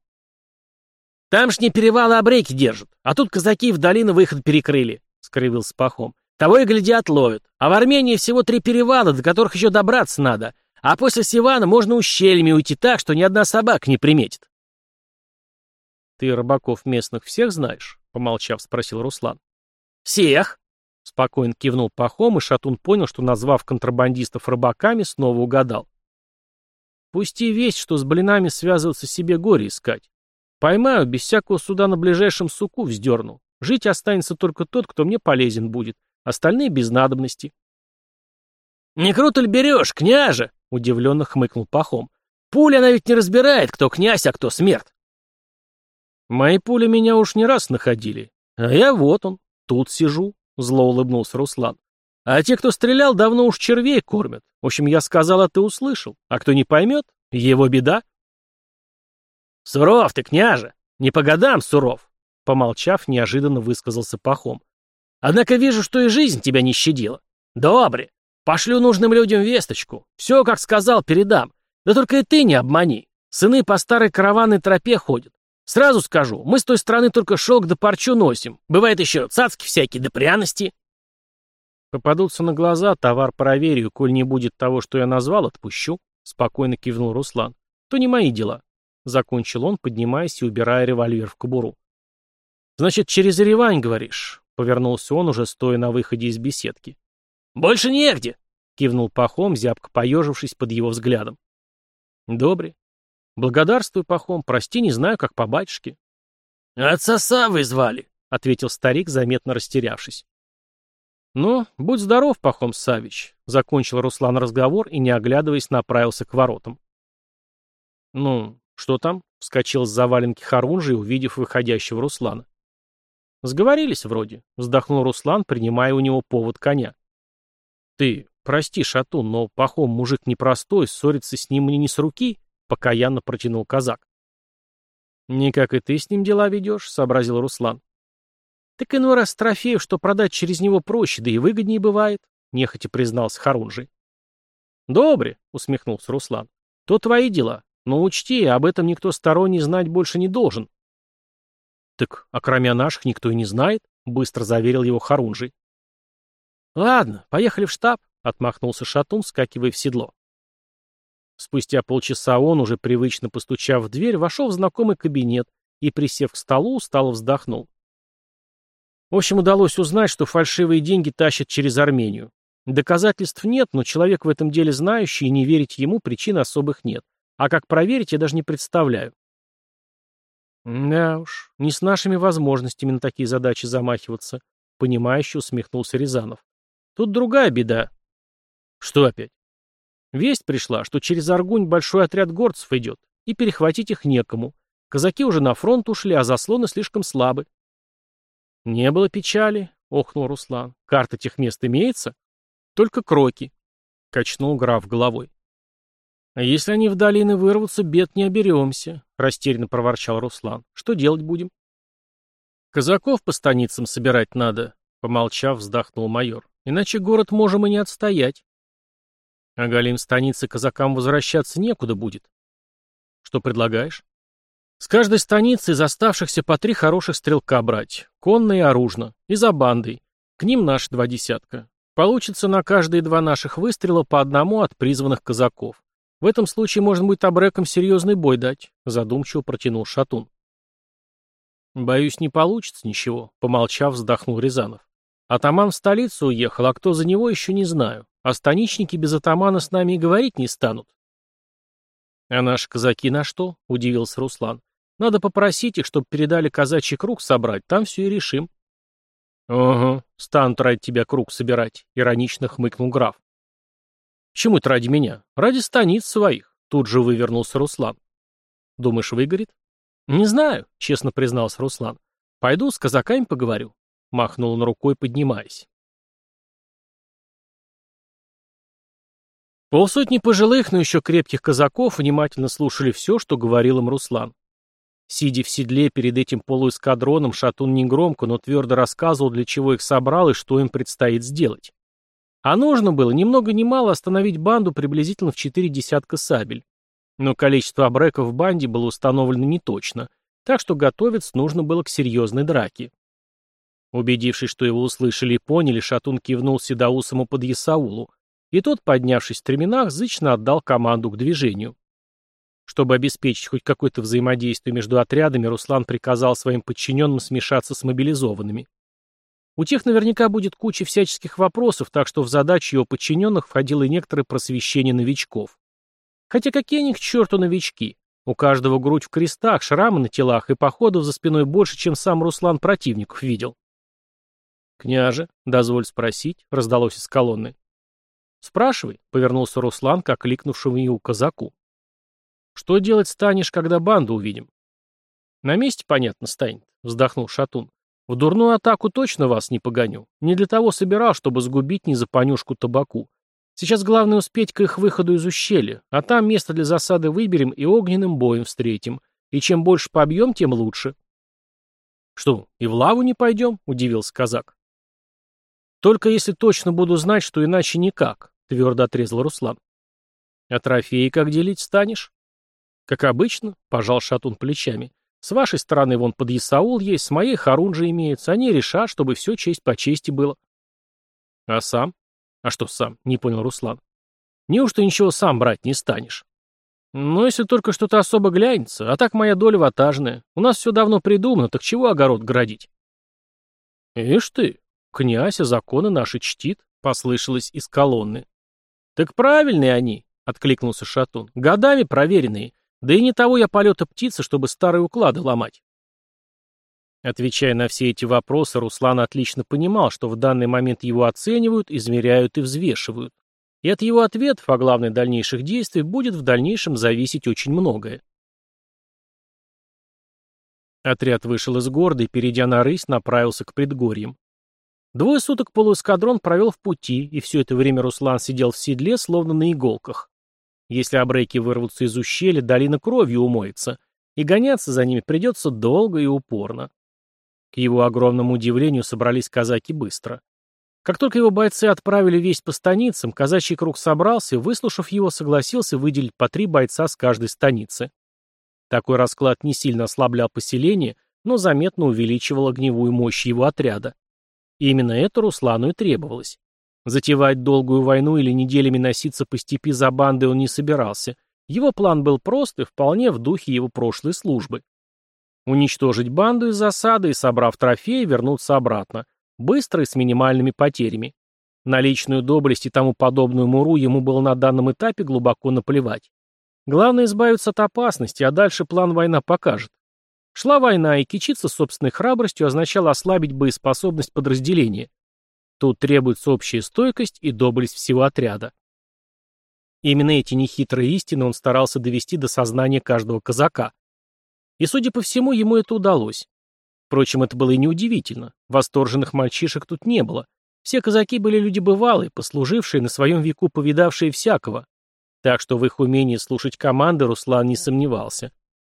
[SPEAKER 2] Тамшние перевалы обрейки держат, а тут казаки в долину выход перекрыли», — скривился Пахом. «Того и глядят, ловят. А в Армении всего три перевала, до которых еще добраться надо. А после Сивана можно ущельями уйти так, что ни одна собака не приметит».
[SPEAKER 1] «Ты рыбаков местных всех знаешь?» — помолчав, спросил Руслан.
[SPEAKER 2] «Всех!»
[SPEAKER 1] — спокойно кивнул Пахом, и Шатун понял, что, назвав контрабандистов рыбаками, снова угадал. «Пусти весть, что с блинами связываться себе горе искать. Поймаю, без всякого суда на ближайшем суку вздерну. Жить останется только тот, кто мне полезен будет. Остальные без надобности.
[SPEAKER 2] «Не круто ли берешь, княже?» — удивленно хмыкнул Пахом. «Пуля она ведь не разбирает, кто князь, а кто смерть».
[SPEAKER 1] «Мои пули меня уж не раз находили. А я вот он, тут сижу», — зло улыбнулся Руслан. «А те, кто стрелял, давно уж червей кормят. В общем, я сказал, а ты услышал. А кто не поймет, его беда».
[SPEAKER 2] «Суров ты, княже! Не по годам, суров!» Помолчав, неожиданно высказался Пахом. «Однако вижу, что и жизнь тебя не щадила. Добре! Пошлю нужным людям весточку. Все, как сказал, передам. Да только и ты не обмани. Сыны по старой караванной тропе ходят. Сразу скажу, мы с той стороны только шелк да парчу носим. Бывает еще цацки всякие да пряности».
[SPEAKER 1] «Попадутся на глаза, товар проверю, коль не будет того, что я назвал, отпущу», — спокойно кивнул Руслан. «То не мои дела. Закончил он, поднимаясь и убирая револьвер в кобуру. «Значит, через ревань говоришь?» — повернулся он, уже стоя на выходе из беседки.
[SPEAKER 2] «Больше негде!»
[SPEAKER 1] — кивнул Пахом, зябко поежившись под его взглядом. «Добре. Благодарствуй, Пахом. Прости, не знаю, как по батюшке».
[SPEAKER 2] «Отца Савы звали», —
[SPEAKER 1] ответил старик, заметно растерявшись. «Ну, будь здоров, Пахом Савич», — закончил Руслан разговор и, не оглядываясь, направился к воротам. «Ну, «Что там?» — вскочил с заваленки Харунжи, увидев выходящего Руслана. «Сговорились вроде», — вздохнул Руслан, принимая у него повод коня. «Ты прости, Шатун, но Пахом мужик непростой, ссориться с ним мне не с руки», — покаянно протянул казак. «Не как и ты с ним дела ведешь», — сообразил Руслан. «Так иной раз трофеев, что продать через него проще, да и выгоднее бывает», — нехотя признался Харунжи. «Добре», — усмехнулся Руслан. «То твои дела. Но учти, об этом никто сторонний знать больше не должен. Так, а кроме наших никто и не знает, быстро заверил его Харунжи. Ладно, поехали в штаб, отмахнулся Шатун, скакивая в седло. Спустя полчаса он, уже привычно постучав в дверь, вошел в знакомый кабинет и, присев к столу, устало вздохнул. В общем, удалось узнать, что фальшивые деньги тащат через Армению. Доказательств нет, но человек в этом деле знающий, и не верить ему причин особых нет. А как проверить, я даже не представляю. Да уж, не с нашими возможностями на такие задачи замахиваться, понимающе усмехнулся Рязанов. Тут другая беда. Что опять? Весть пришла, что через Аргунь большой отряд горцев идет, и перехватить их некому. Казаки уже на фронт ушли, а заслоны слишком слабы. Не было печали, охнул Руслан. Карта тех мест имеется? Только кроки. Качнул граф головой. А если они в долины вырвутся, бед не оберемся», — растерянно проворчал Руслан. «Что делать будем?» «Казаков по станицам собирать надо», — помолчав, вздохнул майор. «Иначе город можем и не отстоять». «А Галим станицы казакам возвращаться некуда будет». «Что предлагаешь?» «С каждой станицы из оставшихся по три хороших стрелка брать, конно и оружно, и за бандой. К ним наши два десятка. Получится на каждые два наших выстрела по одному от призванных казаков. В этом случае можно будет обрекам серьезный бой дать, задумчиво протянул Шатун. Боюсь, не получится ничего, помолчав, вздохнул Рязанов. Атаман в столицу уехал, а кто за него, еще не знаю. А станичники без атамана с нами и говорить не станут. А наши казаки на что? Удивился Руслан. Надо попросить их, чтобы передали казачий круг собрать, там все и решим. Ага, «Угу, станут ради тебя круг собирать», — иронично хмыкнул граф. «Чему ты ради меня? Ради станиц своих!» Тут же вывернулся Руслан. «Думаешь, выгорит?» «Не знаю», — честно признался Руслан. «Пойду с казаками поговорю», — махнул он рукой, поднимаясь. Полсотни пожилых, но еще крепких казаков внимательно слушали все, что говорил им Руслан. Сидя в седле перед этим полуэскадроном, Шатун негромко, но твердо рассказывал, для чего их собрал и что им предстоит сделать. А нужно было ни много ни мало остановить банду приблизительно в четыре десятка сабель. Но количество обреков в банде было установлено неточно, так что готовец нужно было к серьезной драке. Убедившись, что его услышали и поняли, Шатун кивнул Седоусому под Ясаулу, и тот, поднявшись в стременах, зычно отдал команду к движению. Чтобы обеспечить хоть какое-то взаимодействие между отрядами, Руслан приказал своим подчиненным смешаться с мобилизованными. У тех наверняка будет куча всяческих вопросов, так что в задачи его подчиненных входило и некоторое просвещение новичков. Хотя какие они к черту новички? У каждого грудь в крестах, шрамы на телах и походов за спиной больше, чем сам Руслан противников видел. «Княже, дозволь спросить», — раздалось из колонны. «Спрашивай», — повернулся Руслан к окликнувшему его казаку. «Что делать станешь, когда банду увидим?» «На месте, понятно, станет», — вздохнул Шатун. В дурную атаку точно вас не погоню. Не для того собирал, чтобы сгубить не за понюшку табаку. Сейчас главное успеть к их выходу из ущелья, а там место для засады выберем и огненным боем встретим. И чем больше побьем, тем лучше. Что, и в лаву не пойдем? Удивился казак. Только если точно буду знать, что иначе никак, твердо отрезал Руслан. А трофеи как делить станешь? Как обычно, пожал шатун плечами. С вашей стороны вон под Исаул есть, с моей Харун же имеется. Они решат, чтобы все честь по чести было. А сам? А что сам? Не понял Руслан. Неужто ничего сам брать не станешь? Ну, если только что-то особо глянется, а так моя доля ватажная. У нас все давно придумано, так чего огород градить? Ишь ты, князь, а законы наши чтит, послышалось из колонны. Так правильные они, откликнулся Шатун. Годами проверенные. Да и не того я полета птицы, чтобы старые уклады ломать. Отвечая на все эти вопросы, Руслан отлично понимал, что в данный момент его оценивают, измеряют и взвешивают. И от его ответов, а главное дальнейших действий, будет в дальнейшем зависеть очень многое. Отряд вышел из города и, перейдя на рысь, направился к предгорьям. Двое суток полуэскадрон провел в пути, и все это время Руслан сидел в седле, словно на иголках. Если Абрейки вырвутся из ущелья, долина кровью умоется, и гоняться за ними придется долго и упорно. К его огромному удивлению собрались казаки быстро. Как только его бойцы отправили весть по станицам, казачий круг собрался и, выслушав его, согласился выделить по три бойца с каждой станицы. Такой расклад не сильно ослаблял поселение, но заметно увеличивал огневую мощь его отряда. И именно это Руслану и требовалось. Затевать долгую войну или неделями носиться по степи за бандой он не собирался. Его план был прост и вполне в духе его прошлой службы. Уничтожить банду из засады и, собрав трофеи, вернуться обратно. Быстро и с минимальными потерями. На личную доблесть и тому подобную муру ему было на данном этапе глубоко наплевать. Главное избавиться от опасности, а дальше план война покажет. Шла война, и кичиться собственной храбростью означало ослабить боеспособность подразделения. Тут требуется общая стойкость и доблесть всего отряда. Именно эти нехитрые истины он старался довести до сознания каждого казака. И, судя по всему, ему это удалось. Впрочем, это было и неудивительно. Восторженных мальчишек тут не было. Все казаки были люди бывалые, послужившие, на своем веку повидавшие всякого. Так что в их умении слушать команды Руслан не сомневался.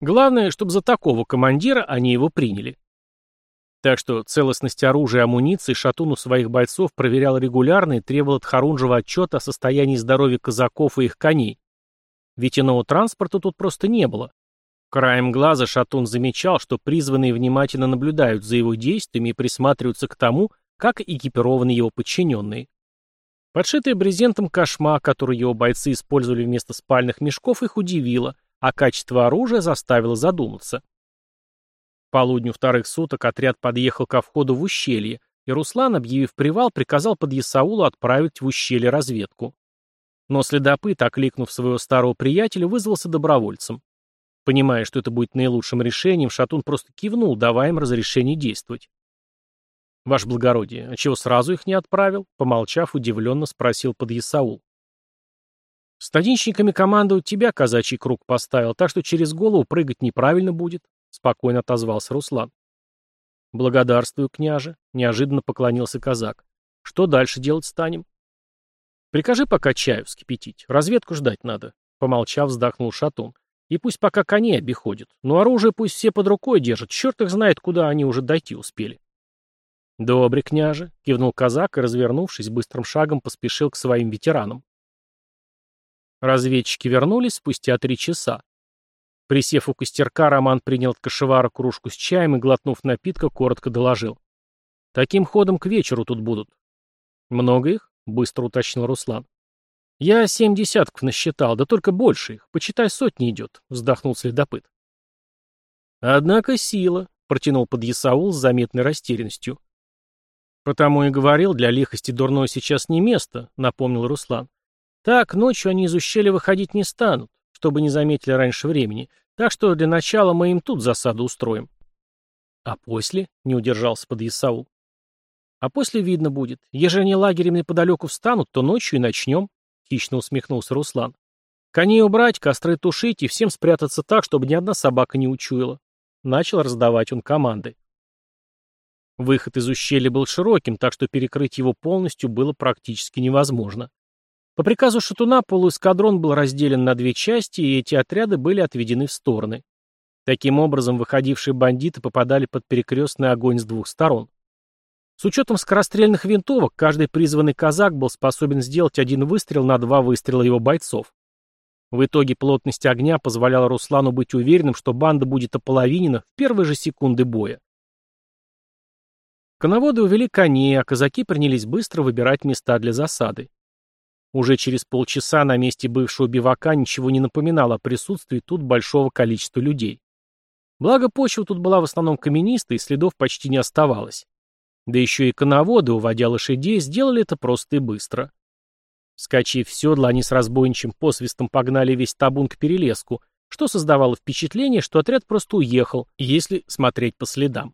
[SPEAKER 1] Главное, чтобы за такого командира они его приняли. Так что целостность оружия и амуниции Шатун у своих бойцов проверял регулярно и требовал от Харунжева отчета о состоянии здоровья казаков и их коней. Ведь иного транспорта тут просто не было. Краем глаза Шатун замечал, что призванные внимательно наблюдают за его действиями и присматриваются к тому, как экипированы его подчиненные. Подшитая брезентом кошма, который его бойцы использовали вместо спальных мешков, их удивило, а качество оружия заставило задуматься полудню вторых суток отряд подъехал ко входу в ущелье, и Руслан, объявив привал, приказал под Ясаулу отправить в ущелье разведку. Но следопыт, окликнув своего старого приятеля, вызвался добровольцем. Понимая, что это будет наилучшим решением, Шатун просто кивнул, давая им разрешение действовать. «Ваше благородие, а чего сразу их не отправил?» Помолчав, удивленно спросил под Ясаул. «Стадинщиками команду тебя казачий круг поставил, так что через голову прыгать неправильно будет», — спокойно отозвался Руслан. «Благодарствую, княже», — неожиданно поклонился казак. «Что дальше делать станем?» «Прикажи пока чаю вскипятить. Разведку ждать надо», — помолчав, вздохнул Шатун. «И пусть пока коней обиходят. Но оружие пусть все под рукой держат. Черт их знает, куда они уже дойти успели». «Добрый, княже», — кивнул казак и, развернувшись, быстрым шагом поспешил к своим ветеранам. Разведчики вернулись спустя три часа. Присев у костерка, Роман принял от кошевара кружку с чаем и, глотнув напитка, коротко доложил. «Таким ходом к вечеру тут будут». «Много их?» — быстро уточнил Руслан. «Я семь десятков насчитал, да только больше их. Почитай, сотни идет», — вздохнул следопыт. «Однако сила», — протянул подъясаул с заметной растерянностью. «Потому и говорил, для лихости дурной сейчас не место», — напомнил Руслан. «Так, ночью они из ущелья выходить не станут, чтобы не заметили раньше времени. Так что для начала мы им тут засаду устроим. А после? Не удержался под Исаул. А после видно будет. Ежели они лагерем неподалеку встанут, то ночью и начнем. Хищно усмехнулся Руслан. Коней убрать, костры тушить и всем спрятаться так, чтобы ни одна собака не учуяла. Начал раздавать он команды. Выход из ущелья был широким, так что перекрыть его полностью было практически невозможно. По приказу Шатуна полуэскадрон был разделен на две части, и эти отряды были отведены в стороны. Таким образом, выходившие бандиты попадали под перекрестный огонь с двух сторон. С учетом скорострельных винтовок, каждый призванный казак был способен сделать один выстрел на два выстрела его бойцов. В итоге плотность огня позволяла Руслану быть уверенным, что банда будет ополовинена в первые же секунды боя. Коноводы увели коней, а казаки принялись быстро выбирать места для засады. Уже через полчаса на месте бывшего бивака ничего не напоминало о присутствии тут большого количества людей. Благо, почва тут была в основном каменистой, и следов почти не оставалось. Да еще и коноводы, уводя лошадей, сделали это просто и быстро. Скачив в седло, они с разбойничьим посвистом погнали весь табун к перелеску, что создавало впечатление, что отряд просто уехал, если смотреть по следам.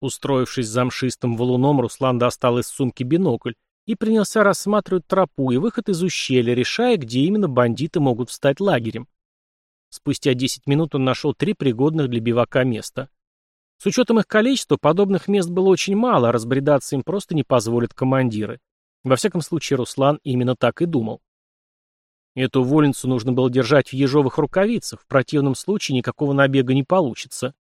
[SPEAKER 1] Устроившись замшистым валуном, Руслан достал из сумки бинокль и принялся рассматривать тропу и выход из ущелья, решая, где именно бандиты могут встать лагерем. Спустя 10 минут он нашел три пригодных для бивака места. С учетом их количества, подобных мест было очень мало, а разбредаться им просто не позволят командиры. Во всяком случае, Руслан именно так и думал. Эту вольницу нужно было держать в ежовых рукавицах, в противном случае никакого набега не получится.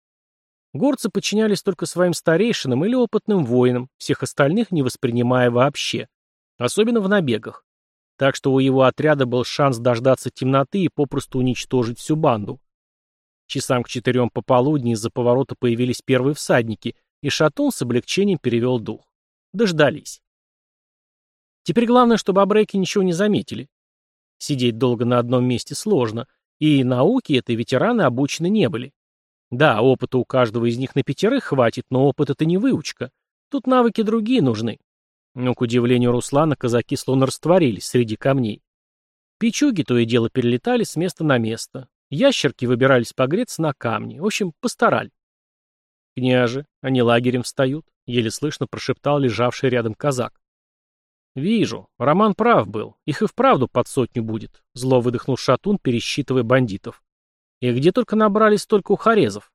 [SPEAKER 1] Горцы подчинялись только своим старейшинам или опытным воинам, всех остальных не воспринимая вообще, особенно в набегах. Так что у его отряда был шанс дождаться темноты и попросту уничтожить всю банду. Часам к четырем пополудни из-за поворота появились первые всадники, и Шатун с облегчением перевел дух. Дождались. Теперь главное, чтобы обреки ничего не заметили. Сидеть долго на одном месте сложно, и науки этой ветераны обучены не были. Да, опыта у каждого из них на пятерых хватит, но опыт это не выучка. Тут навыки другие нужны. Но, к удивлению Руслана, казаки словно растворились среди камней. Пичуги то и дело перелетали с места на место. Ящерки выбирались погреться на камни. В общем, постарали. «Княже, они лагерем встают», — еле слышно прошептал лежавший рядом казак. «Вижу. Роман прав был. Их и вправду под сотню будет», — зло выдохнул Шатун, пересчитывая бандитов. И где только набрались столько ухарезов?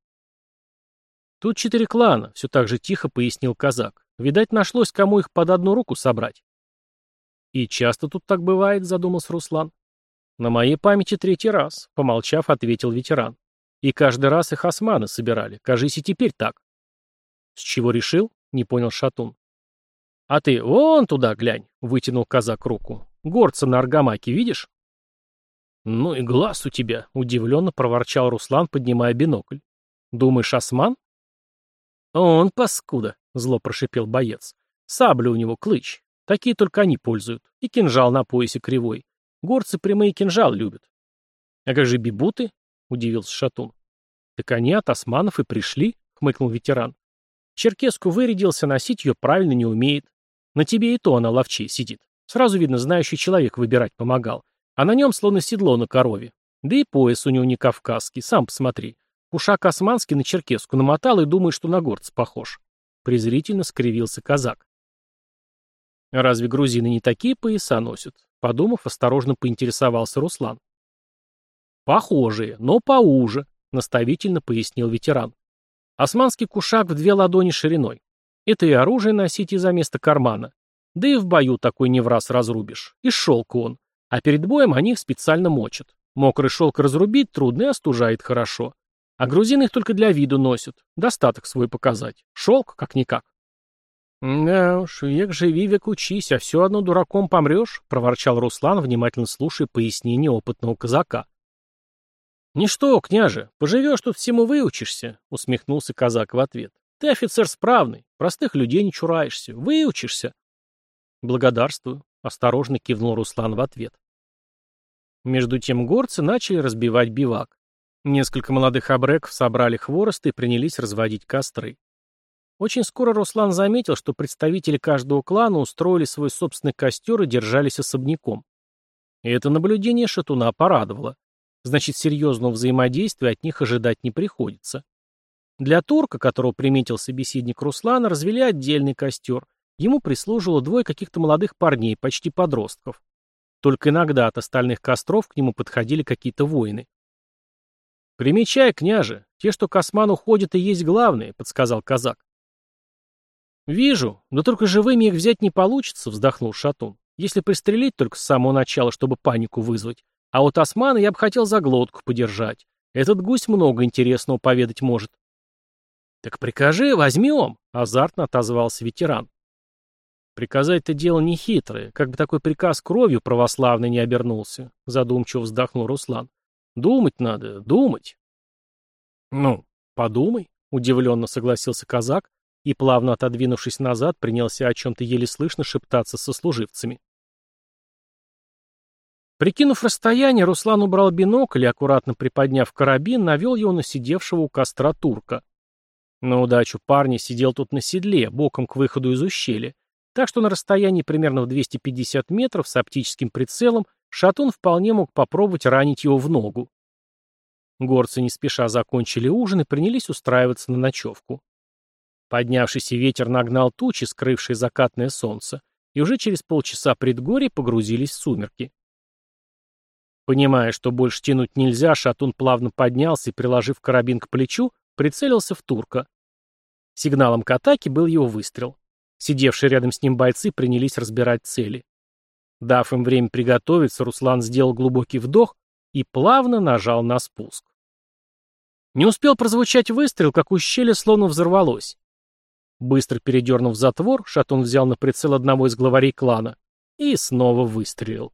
[SPEAKER 1] Тут четыре клана, все так же тихо пояснил казак. Видать, нашлось, кому их под одну руку собрать. И часто тут так бывает, задумался Руслан. На моей памяти третий раз, помолчав, ответил ветеран. И каждый раз их османы собирали. Кажись, и теперь так. С чего решил? Не понял Шатун. А ты вон туда глянь, вытянул казак руку. Горца на аргамаке видишь? «Ну и глаз у тебя!» — удивленно проворчал Руслан, поднимая бинокль. «Думаешь, осман?» «Он паскуда!» — зло прошипел боец. «Сабля у него клыч. Такие только они пользуют. И кинжал на поясе кривой. Горцы прямые кинжал любят». «А как же бибуты?» — удивился Шатун. «Так они от османов и пришли», — хмыкнул ветеран. «Черкеску вырядился, носить ее правильно не умеет. На тебе и то она ловчей сидит. Сразу видно, знающий человек выбирать помогал. А на нем словно седло на корове. Да и пояс у него не кавказский, сам посмотри. Кушак османский на черкеску намотал и думает, что на горца похож. Презрительно скривился казак. Разве грузины не такие пояса носят? Подумав, осторожно поинтересовался Руслан. Похожие, но поуже, наставительно пояснил ветеран. Османский кушак в две ладони шириной. Это и оружие носить из-за места кармана. Да и в бою такой не в раз разрубишь. И шелк он. А перед боем они их специально мочат. Мокрый шелк разрубить трудно а и остужает хорошо. А грузины их только для виду носят. Достаток свой показать. Шелк как-никак. «Да уж, век живи, век учись, а все одно дураком помрешь», — проворчал Руслан, внимательно слушая пояснение опытного казака. «Ничто, княже, поживешь тут всему выучишься», — усмехнулся казак в ответ. «Ты офицер справный, простых людей не чураешься, выучишься». «Благодарствую», — осторожно кивнул Руслан в ответ. Между тем горцы начали разбивать бивак. Несколько молодых абреков собрали хворост и принялись разводить костры. Очень скоро Руслан заметил, что представители каждого клана устроили свой собственный костер и держались особняком. И это наблюдение Шатуна порадовало. Значит, серьезного взаимодействия от них ожидать не приходится. Для турка, которого приметил собеседник Руслана, развели отдельный костер. Ему прислужило двое каких-то молодых парней, почти подростков. Только иногда от остальных костров к нему подходили какие-то воины. «Примечай, княже, те, что к осману ходят, и есть главные», — подсказал казак. «Вижу, но только живыми их взять не получится», — вздохнул Шатун. «Если пристрелить только с самого начала, чтобы панику вызвать. А вот османа я бы хотел за глотку подержать. Этот гусь много интересного поведать может». «Так прикажи, возьмем», — азартно отозвался ветеран. Приказать это дело нехитрое, как бы такой приказ кровью православной не обернулся, задумчиво вздохнул Руслан. Думать надо, думать. Ну, подумай, удивленно согласился казак и, плавно отодвинувшись назад, принялся о чем-то еле слышно шептаться со служивцами. Прикинув расстояние, Руслан убрал бинокль и, аккуратно приподняв карабин, навел его на сидевшего у костра турка. На удачу парня сидел тут на седле, боком к выходу из ущелья, так что на расстоянии примерно в 250 метров с оптическим прицелом Шатун вполне мог попробовать ранить его в ногу. Горцы не спеша закончили ужин и принялись устраиваться на ночевку. Поднявшийся ветер нагнал тучи, скрывшие закатное солнце, и уже через полчаса предгорье погрузились в сумерки. Понимая, что больше тянуть нельзя, Шатун плавно поднялся и, приложив карабин к плечу, прицелился в турка. Сигналом к атаке был его выстрел. Сидевшие рядом с ним бойцы принялись разбирать цели. Дав им время приготовиться, Руслан сделал глубокий вдох и плавно нажал на спуск. Не успел прозвучать выстрел, как ущелье словно взорвалось. Быстро передернув затвор, Шатун взял на прицел одного из главарей клана и снова выстрелил.